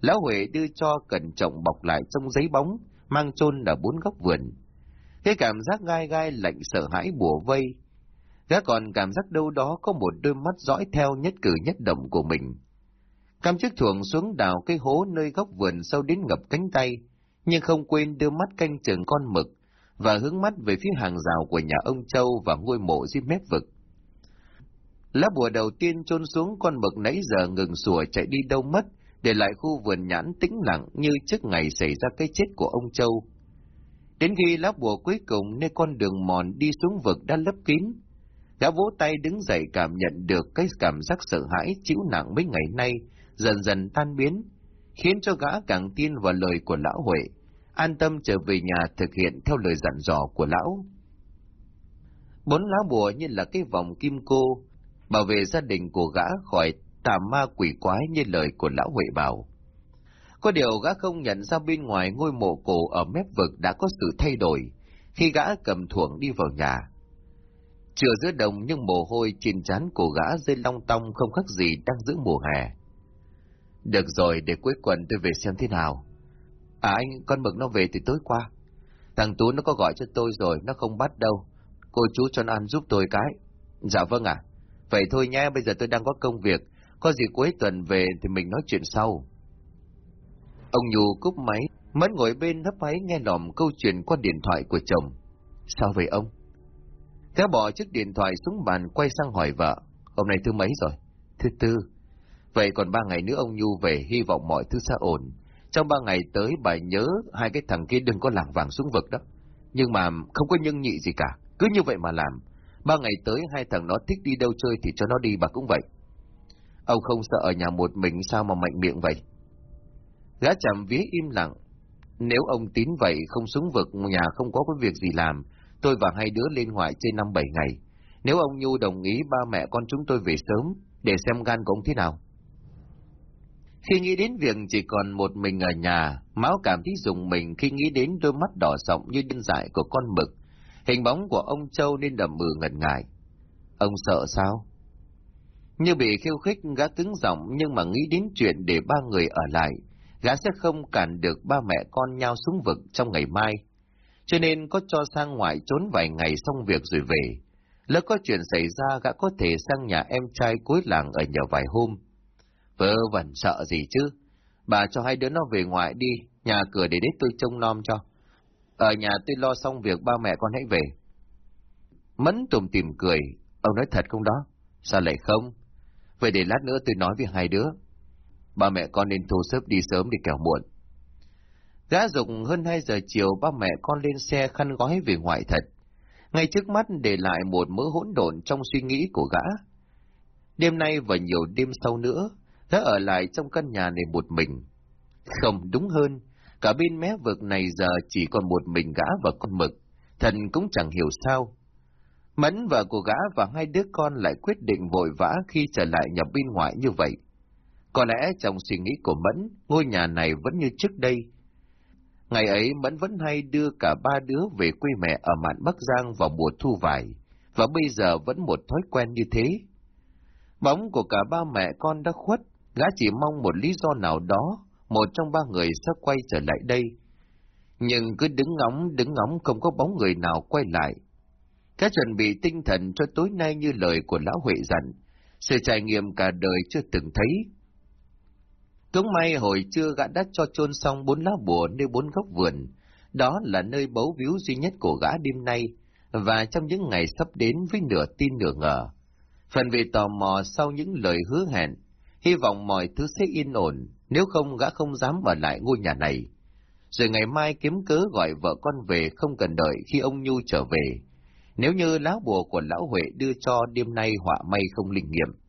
S1: Lão Huệ đưa cho cẩn trọng bọc lại trong giấy bóng, mang chôn ở bốn góc vườn. Cái cảm giác gai gai lạnh sợ hãi bùa vây. Gã còn cảm giác đâu đó có một đôi mắt dõi theo nhất cử nhất động của mình. Cam chiếc thuồng xuống đào cái hố nơi góc vườn sâu đến ngập cánh tay, nhưng không quên đưa mắt canh chừng con mực và hướng mắt về phía hàng rào của nhà ông Châu và ngôi mộ dưới mép vực. Lá bùa đầu tiên chôn xuống con mực nãy giờ ngừng sủa chạy đi đâu mất, để lại khu vườn nhãn tĩnh lặng như trước ngày xảy ra cái chết của ông Châu. Đến khi lá bùa cuối cùng nơi con đường mòn đi xuống vực đã lấp kín, gã vỗ tay đứng dậy cảm nhận được cái cảm giác sợ hãi chịu nặng mấy ngày nay, dần dần tan biến, khiến cho gã càng tin vào lời của lão Huệ, an tâm trở về nhà thực hiện theo lời dặn dò của lão. Bốn lá bùa như là cái vòng kim cô, bảo vệ gia đình của gã khỏi tà ma quỷ quái như lời của lão Huệ bảo. Có điều gã không nhận ra bên ngoài ngôi mộ cổ ở mép vực đã có sự thay đổi, khi gã cầm thuồng đi vào nhà. Chưa giữa đồng nhưng mồ hôi trên trán của gã rơi long tong không khác gì đang giữ mùa hè. Được rồi, để cuối tuần tôi về xem thế nào. À anh, con mực nó về từ tối qua. Thằng Tú nó có gọi cho tôi rồi, nó không bắt đâu. Cô chú cho nó ăn giúp tôi cái. Dạ vâng ạ. Vậy thôi nhé, bây giờ tôi đang có công việc. Có gì cuối tuần về thì mình nói chuyện sau. Ông Nhu cúp máy, mẫn ngồi bên hấp máy nghe lỏm câu chuyện qua điện thoại của chồng. Sao vậy ông? Cá bỏ chiếc điện thoại xuống bàn quay sang hỏi vợ. Hôm nay thứ mấy rồi? Thứ tư. Vậy còn ba ngày nữa ông Nhu về hy vọng mọi thứ sẽ ổn. Trong ba ngày tới bà nhớ hai cái thằng kia đừng có lảng vàng xuống vực đó. Nhưng mà không có nhân nhị gì cả, cứ như vậy mà làm. Ba ngày tới hai thằng nó thích đi đâu chơi thì cho nó đi bà cũng vậy. Ông không sợ ở nhà một mình sao mà mạnh miệng vậy? Gã chạm vía im lặng. Nếu ông tín vậy không xuống vực nhà không có cái việc gì làm, tôi và hai đứa lên ngoại trên năm bảy ngày. Nếu ông Nhu đồng ý ba mẹ con chúng tôi về sớm, để xem gan của ông thế nào. Khi nghĩ đến việc chỉ còn một mình ở nhà, Máu cảm thấy dùng mình khi nghĩ đến đôi mắt đỏ sọng như điên dại của con mực. Hình bóng của ông Châu nên đầm mừ ngần ngại. Ông sợ sao? Như bị khiêu khích, gã cứng giọng nhưng mà nghĩ đến chuyện để ba người ở lại, gã sẽ không cản được ba mẹ con nhau xuống vực trong ngày mai. Cho nên có cho sang ngoài trốn vài ngày xong việc rồi về. Lỡ có chuyện xảy ra, gã có thể sang nhà em trai cuối làng ở nhờ vài hôm. Vớ vẩn sợ gì chứ? Bà cho hai đứa nó về ngoại đi, nhà cửa để đấy tôi trông nom cho. Ở nhà tôi lo xong việc ba mẹ con hãy về. Mẫn tùm tìm cười, ông nói thật không đó? Sao lại không? Vậy để lát nữa tôi nói với hai đứa. Ba mẹ con nên thu xếp đi sớm để kẻo muộn. Gã dùng hơn hai giờ chiều ba mẹ con lên xe khăn gói về ngoại thật. Ngay trước mắt để lại một mớ hỗn độn trong suy nghĩ của gã. Đêm nay và nhiều đêm sau nữa, gã ở lại trong căn nhà này một mình. Không đúng hơn, cả bên mé vực này giờ chỉ còn một mình gã và con mực, thần cũng chẳng hiểu sao. Mẫn vợ của gã và hai đứa con lại quyết định vội vã khi trở lại nhập bên ngoại như vậy. Có lẽ trong suy nghĩ của Mẫn, ngôi nhà này vẫn như trước đây. Ngày ấy Mẫn vẫn hay đưa cả ba đứa về quê mẹ ở mạn Bắc Giang vào mùa thu vải, và bây giờ vẫn một thói quen như thế. Bóng của cả ba mẹ con đã khuất, gã chỉ mong một lý do nào đó, một trong ba người sẽ quay trở lại đây. Nhưng cứ đứng ngóng, đứng ngóng không có bóng người nào quay lại, Cá chuẩn bị tinh thần cho tối nay như lời của Lão Huệ dặn, sự trải nghiệm cả đời chưa từng thấy. Cũng may hồi trưa gã đã cho chôn xong bốn lá bùa nơi bốn góc vườn, đó là nơi bấu víu duy nhất của gã đêm nay, và trong những ngày sắp đến với nửa tin nửa ngờ. Phần vì tò mò sau những lời hứa hẹn, hy vọng mọi thứ sẽ yên ổn, nếu không gã không dám ở lại ngôi nhà này. Rồi ngày mai kiếm cớ gọi vợ con về không cần đợi khi ông Nhu trở về, nếu như lá bùa của lão Huệ đưa cho đêm nay họa may không linh nghiệm.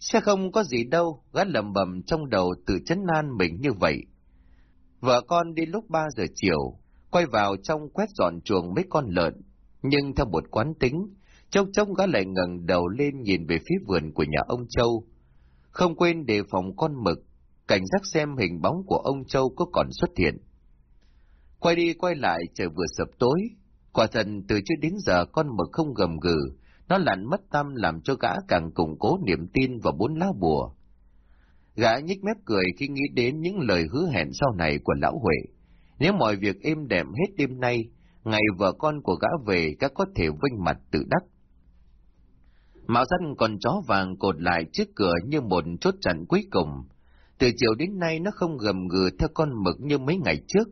S1: Sẽ không có gì đâu, gã lầm bầm trong đầu tự chấn nan mình như vậy. Vợ con đi lúc ba giờ chiều, quay vào trong quét dọn chuồng mấy con lợn, nhưng theo một quán tính, chốc chốc gã lại ngẩng đầu lên nhìn về phía vườn của nhà ông Châu. Không quên đề phòng con mực, cảnh giác xem hình bóng của ông Châu có còn xuất hiện. Quay đi quay lại trời vừa sập tối, quả thần từ trước đến giờ con mực không gầm gừ, nó lặn mất tâm làm cho gã càng củng cố niềm tin vào bốn lá bùa. Gã nhích mép cười khi nghĩ đến những lời hứa hẹn sau này của lão Huệ. Nếu mọi việc êm đềm hết đêm nay, ngày vợ con của gã về các có thể vinh mặt tự đắc. Mạo săn còn chó vàng cột lại trước cửa như một chốt chặn cuối cùng. Từ chiều đến nay nó không gầm gừ theo con mực như mấy ngày trước.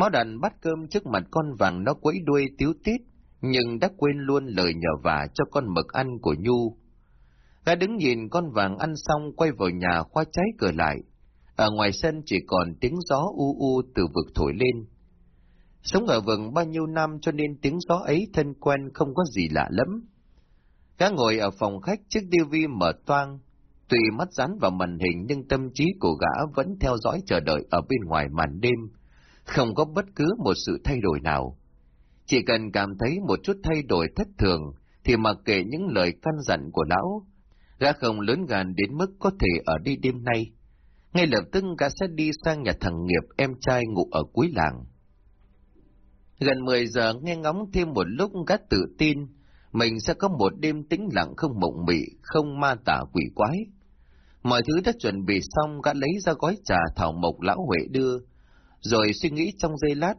S1: Máu đàn bắt cơm trước mặt con vàng nó quấy đuôi tiếu tít, nhưng đã quên luôn lời nhờ vả cho con mực ăn của Nhu. Gã đứng nhìn con vàng ăn xong quay vào nhà khoa cháy cửa lại. Ở ngoài sân chỉ còn tiếng gió u u từ vực thổi lên. Sống ở vườn bao nhiêu năm cho nên tiếng gió ấy thân quen không có gì lạ lắm. Gã ngồi ở phòng khách chiếc tivi mở toang, tùy mắt dán vào màn hình nhưng tâm trí của gã vẫn theo dõi chờ đợi ở bên ngoài màn đêm, không có bất cứ một sự thay đổi nào. Chỉ cần cảm thấy một chút thay đổi thất thường, thì mặc kệ những lời căn dặn của lão, gã không lớn gan đến mức có thể ở đi đêm nay. Ngay lập tức gã sẽ đi sang nhà thằng Nghiệp em trai ngủ ở cuối làng. Gần 10 giờ nghe ngóng thêm một lúc gã tự tin, mình sẽ có một đêm tĩnh lặng không mộng mị, không ma tả quỷ quái. Mọi thứ đã chuẩn bị xong, gã lấy ra gói trà thảo mộc lão Huệ đưa, rồi suy nghĩ trong giây lát,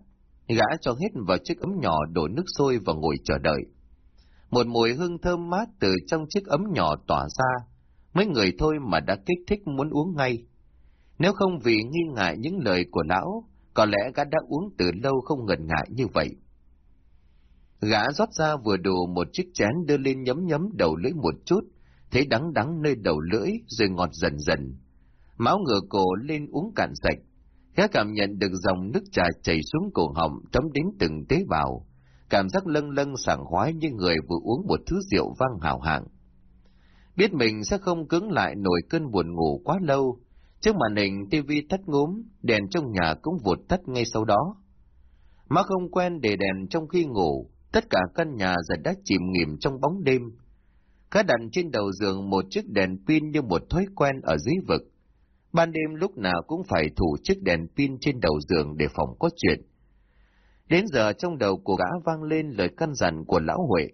S1: gã cho hết vào chiếc ấm nhỏ đổ nước sôi và ngồi chờ đợi. Một mùi hương thơm mát từ trong chiếc ấm nhỏ tỏa ra, mấy người thôi mà đã kích thích muốn uống ngay. Nếu không vì nghi ngại những lời của lão, có lẽ gã đã uống từ lâu không ngần ngại như vậy. Gã rót ra vừa đủ một chiếc chén đưa lên nhấm nhấm đầu lưỡi một chút, thấy đắng đắng nơi đầu lưỡi rồi ngọt dần dần. Máu ngửa cổ lên uống cạn sạch, gã cảm nhận được dòng nước trà chảy xuống cổ họng thấm đến từng tế bào, cảm giác lâng lâng sảng khoái như người vừa uống một thứ rượu vang hào hạng. Biết mình sẽ không cứng lại nổi cơn buồn ngủ quá lâu, trước màn hình tivi tắt ngúm, đèn trong nhà cũng vụt tắt ngay sau đó. Má không quen để đèn trong khi ngủ, Tất cả căn nhà giờ đã chìm nghỉm trong bóng đêm. Khá đặt trên đầu giường một chiếc đèn pin như một thói quen ở dưới vực. Ban đêm lúc nào cũng phải thủ chiếc đèn pin trên đầu giường để phòng có chuyện. Đến giờ trong đầu của gã vang lên lời căn dặn của lão Huệ.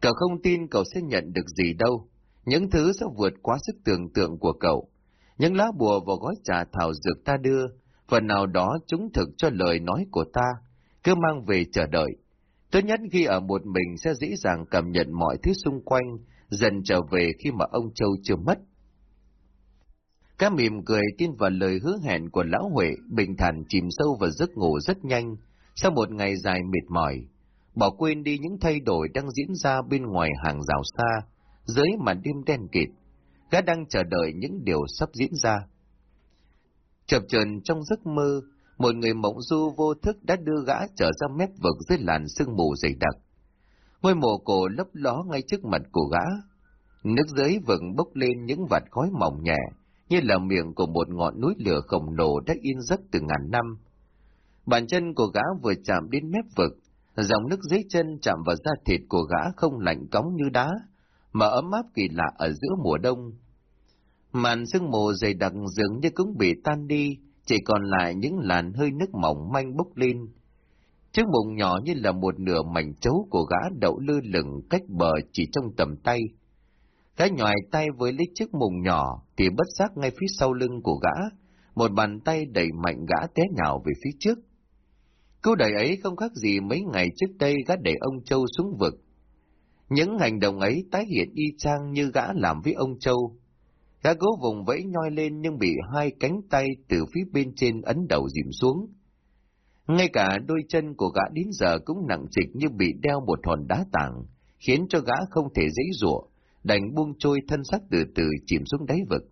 S1: Cậu không tin cậu sẽ nhận được gì đâu. Những thứ sẽ vượt quá sức tưởng tượng của cậu. Những lá bùa vào gói trà thảo dược ta đưa, phần nào đó chúng thực cho lời nói của ta, cứ mang về chờ đợi. Tốt nhất khi ở một mình sẽ dễ dàng cảm nhận mọi thứ xung quanh, dần trở về khi mà ông Châu chưa mất. Cá mỉm cười tin vào lời hứa hẹn của Lão Huệ, bình thản chìm sâu vào giấc ngủ rất nhanh, sau một ngày dài mệt mỏi, bỏ quên đi những thay đổi đang diễn ra bên ngoài hàng rào xa, dưới màn đêm đen kịt, gã đang chờ đợi những điều sắp diễn ra. Chập chờn trong giấc mơ, một người mộng du vô thức đã đưa gã trở ra mép vực dưới làn sương mù dày đặc. Ngôi mộ cổ lấp ló ngay trước mặt của gã. Nước dưới vực bốc lên những vạt khói mỏng nhẹ, như là miệng của một ngọn núi lửa khổng lồ đã yên giấc từ ngàn năm. Bàn chân của gã vừa chạm đến mép vực, dòng nước dưới chân chạm vào da thịt của gã không lạnh cóng như đá, mà ấm áp kỳ lạ ở giữa mùa đông. Màn sương mù dày đặc dường như cũng bị tan đi, chỉ còn lại những làn hơi nước mỏng manh bốc lên. Chiếc bụng nhỏ như là một nửa mảnh chấu của gã đậu lư lửng cách bờ chỉ trong tầm tay. Gã nhòi tay với lấy chiếc mùng nhỏ thì bất giác ngay phía sau lưng của gã, một bàn tay đẩy mạnh gã té nhào về phía trước. Câu đẩy ấy không khác gì mấy ngày trước đây gã đẩy ông Châu xuống vực. Những hành động ấy tái hiện y chang như gã làm với ông Châu, Gã cố vùng vẫy nhoi lên nhưng bị hai cánh tay từ phía bên trên ấn đầu dìm xuống. Ngay cả đôi chân của gã đến giờ cũng nặng trịch như bị đeo một hòn đá tảng, khiến cho gã không thể dễ dụa, đành buông trôi thân xác từ từ chìm xuống đáy vực.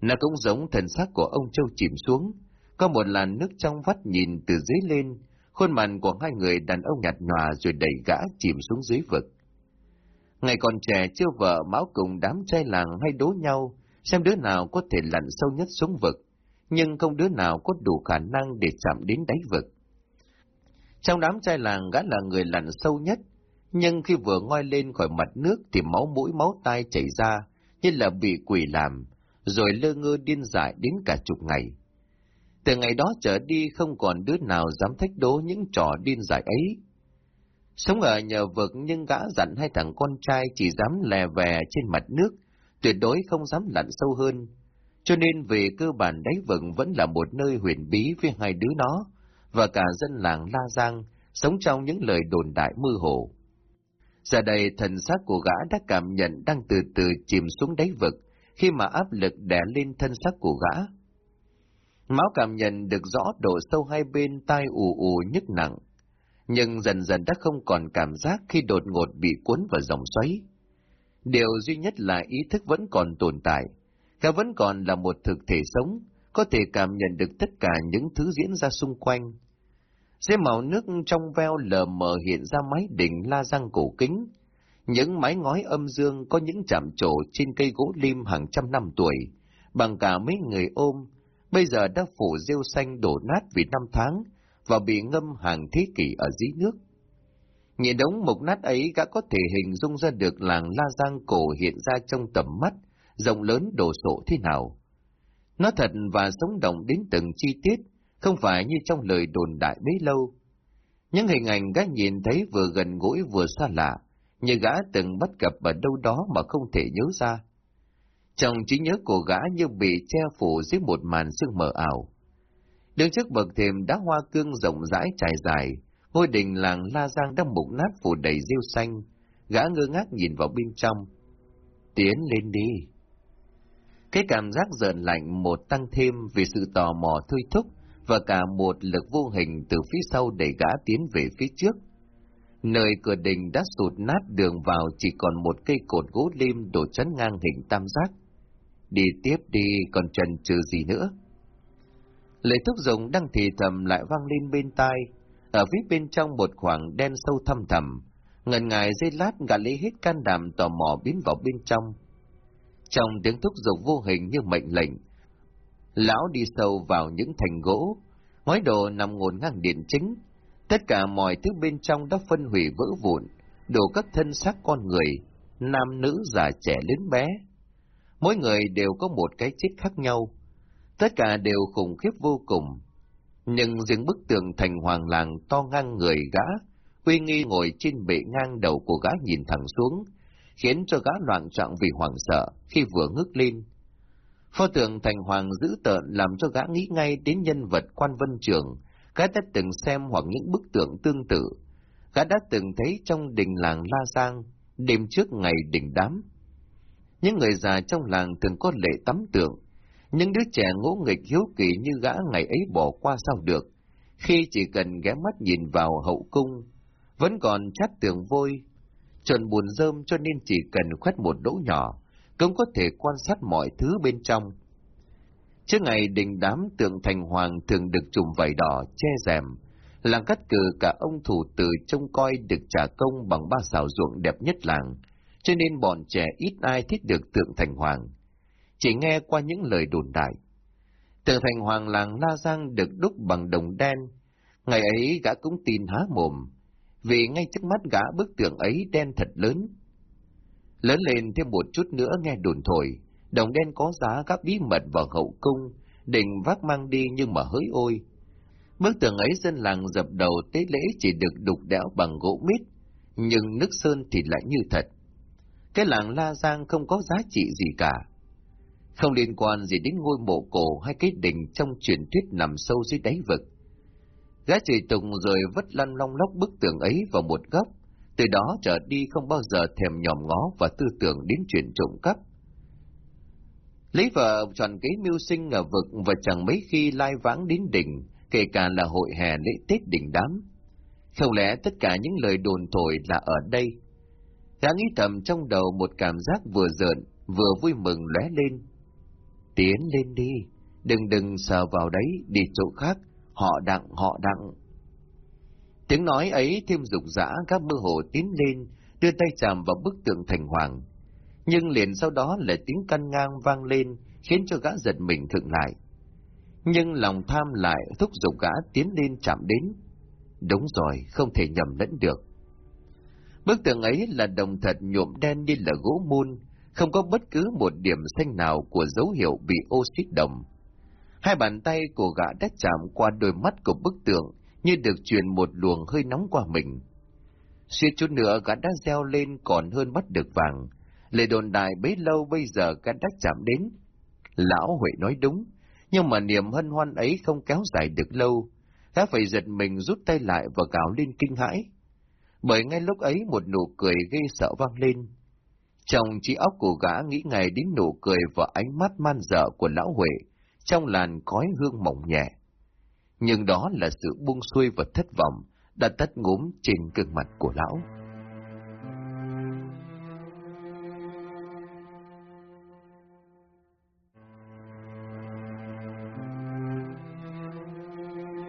S1: Nó cũng giống thân xác của ông Châu chìm xuống, có một làn nước trong vắt nhìn từ dưới lên, khuôn mặt của hai người đàn ông nhạt nhòa rồi đẩy gã chìm xuống dưới vực. Ngày còn trẻ chưa vợ máu cùng đám trai làng hay đố nhau, xem đứa nào có thể lặn sâu nhất xuống vực, nhưng không đứa nào có đủ khả năng để chạm đến đáy vực. Trong đám trai làng gã là người lặn sâu nhất, nhưng khi vừa ngoi lên khỏi mặt nước thì máu mũi máu tai chảy ra, như là bị quỷ làm, rồi lơ ngơ điên dại đến cả chục ngày. Từ ngày đó trở đi không còn đứa nào dám thách đố những trò điên dại ấy. Sống ở nhờ vực nhưng gã dặn hai thằng con trai chỉ dám lè vè trên mặt nước, tuyệt đối không dám lặn sâu hơn. Cho nên về cơ bản đáy vực vẫn là một nơi huyền bí với hai đứa nó, và cả dân làng La Giang sống trong những lời đồn đại mơ hồ. Giờ đây thần xác của gã đã cảm nhận đang từ từ chìm xuống đáy vực khi mà áp lực đè lên thân xác của gã. Máu cảm nhận được rõ độ sâu hai bên tai ù ù nhức nặng, nhưng dần dần đã không còn cảm giác khi đột ngột bị cuốn vào dòng xoáy. Điều duy nhất là ý thức vẫn còn tồn tại, gã vẫn còn là một thực thể sống, có thể cảm nhận được tất cả những thứ diễn ra xung quanh. Dưới màu nước trong veo lờ mờ hiện ra mái đỉnh la răng cổ kính, những mái ngói âm dương có những chạm trổ trên cây gỗ lim hàng trăm năm tuổi, bằng cả mấy người ôm, bây giờ đã phủ rêu xanh đổ nát vì năm tháng và bị ngâm hàng thế kỷ ở dưới nước. Nhìn đống mục nát ấy gã có thể hình dung ra được làng La Giang cổ hiện ra trong tầm mắt, rộng lớn đồ sộ thế nào. Nó thật và sống động đến từng chi tiết, không phải như trong lời đồn đại bấy lâu. Những hình ảnh gã nhìn thấy vừa gần gũi vừa xa lạ, như gã từng bắt gặp ở đâu đó mà không thể nhớ ra. Trong trí nhớ của gã như bị che phủ dưới một màn sương mờ ảo. Đứng trước bậc thềm đá hoa cương rộng rãi trải dài, ngôi đình làng La Giang đang mục nát phủ đầy rêu xanh, gã ngơ ngác nhìn vào bên trong. Tiến lên đi. Cái cảm giác giận lạnh một tăng thêm vì sự tò mò thôi thúc và cả một lực vô hình từ phía sau đẩy gã tiến về phía trước. Nơi cửa đình đã sụt nát đường vào chỉ còn một cây cột gỗ lim đổ chắn ngang hình tam giác. Đi tiếp đi, còn trần trừ gì nữa? Lệ thúc dùng đang thì thầm lại vang lên bên tai. Ở phía bên trong một khoảng đen sâu thăm thầm, ngần ngài dây lát gã lấy hết can đảm tò mò biến vào bên trong. Trong tiếng thúc giục vô hình như mệnh lệnh, lão đi sâu vào những thành gỗ, ngói đồ nằm ngổn ngang điện chính, Tất cả mọi thứ bên trong đã phân hủy vỡ vụn, đổ các thân xác con người, nam nữ già trẻ lớn bé. Mỗi người đều có một cái chết khác nhau, tất cả đều khủng khiếp vô cùng. Nhưng riêng bức tường thành hoàng làng to ngang người gã, uy nghi ngồi trên bệ ngang đầu của gã nhìn thẳng xuống, khiến cho gã loạn trọng vì hoảng sợ khi vừa ngước lên. Pho tượng thành hoàng dữ tợn làm cho gã nghĩ ngay đến nhân vật quan vân trường, Gã đã từng xem hoặc những bức tượng tương tự. Gã đã từng thấy trong đình làng La Giang, đêm trước ngày đình đám. Những người già trong làng thường có lệ tắm tượng. Những đứa trẻ ngỗ nghịch hiếu kỳ như gã ngày ấy bỏ qua sao được, khi chỉ cần ghé mắt nhìn vào hậu cung, vẫn còn chát tường vôi, chuẩn buồn rơm cho nên chỉ cần khoét một đỗ nhỏ, cũng có thể quan sát mọi thứ bên trong. Trước ngày đình đám tượng thành hoàng thường được trùm vải đỏ che rèm, làng cắt cử cả ông thủ tử trông coi được trả công bằng ba xào ruộng đẹp nhất làng, cho nên bọn trẻ ít ai thích được tượng thành hoàng. Chỉ nghe qua những lời đồn đại. Tượng thành hoàng làng La Giang được đúc bằng đồng đen, ngày ấy gã cũng tin há mồm, vì ngay trước mắt gã bức tượng ấy đen thật lớn. Lớn lên thêm một chút nữa nghe đồn thổi, đồng đen có giá các bí mật vào hậu cung, định vác mang đi nhưng mà hỡi ôi. Bức tường ấy dân làng dập đầu tế lễ chỉ được đục đẽo bằng gỗ mít, nhưng nước sơn thì lại như thật. Cái làng La Giang không có giá trị gì cả. Không liên quan gì đến ngôi mộ cổ hay cái đỉnh trong truyền thuyết nằm sâu dưới đáy vực. Gã chỉ tùng rồi vất lăn long lóc bức tường ấy vào một góc, từ đó trở đi không bao giờ thèm nhòm ngó và tư tưởng đến chuyện trộm cắp. Lấy vợ chọn kế mưu sinh ở vực và chẳng mấy khi lai vãng đến đỉnh, kể cả là hội hè lễ Tết đỉnh đám. Không lẽ tất cả những lời đồn thổi là ở đây? Gã nghĩ thầm trong đầu một cảm giác vừa giận, vừa vui mừng lóe lên. Tiến lên đi, đừng đừng sờ vào đấy, đi chỗ khác, họ đặng, họ đặng. Tiếng nói ấy thêm dục dã các mơ hồ tiến lên, đưa tay chạm vào bức tượng thành hoàng. Nhưng liền sau đó là tiếng căn ngang vang lên, khiến cho gã giật mình thượng lại. Nhưng lòng tham lại thúc giục gã tiến lên chạm đến. Đúng rồi, không thể nhầm lẫn được. Bức tượng ấy là đồng thật nhuộm đen như là gỗ mun, không có bất cứ một điểm xanh nào của dấu hiệu bị oxit đồng. Hai bàn tay của gã đã chạm qua đôi mắt của bức tượng, như được truyền một luồng hơi nóng qua mình. Suýt chút nữa gã đã reo lên còn hơn bắt được vàng. Lời đồn đại bấy lâu bây giờ gã đã chạm đến. Lão Huệ nói đúng, nhưng mà niềm hân hoan ấy không kéo dài được lâu. Gã phải giật mình rút tay lại và gào lên kinh hãi. Bởi ngay lúc ấy một nụ cười gây sợ vang lên. Trong trí óc của gã nghĩ ngày đến nụ cười và ánh mắt man dợ của lão Huệ, trong làn khói hương mỏng nhẹ. Nhưng đó là sự buông xuôi và thất vọng đã tắt ngốm trên gương mặt của lão.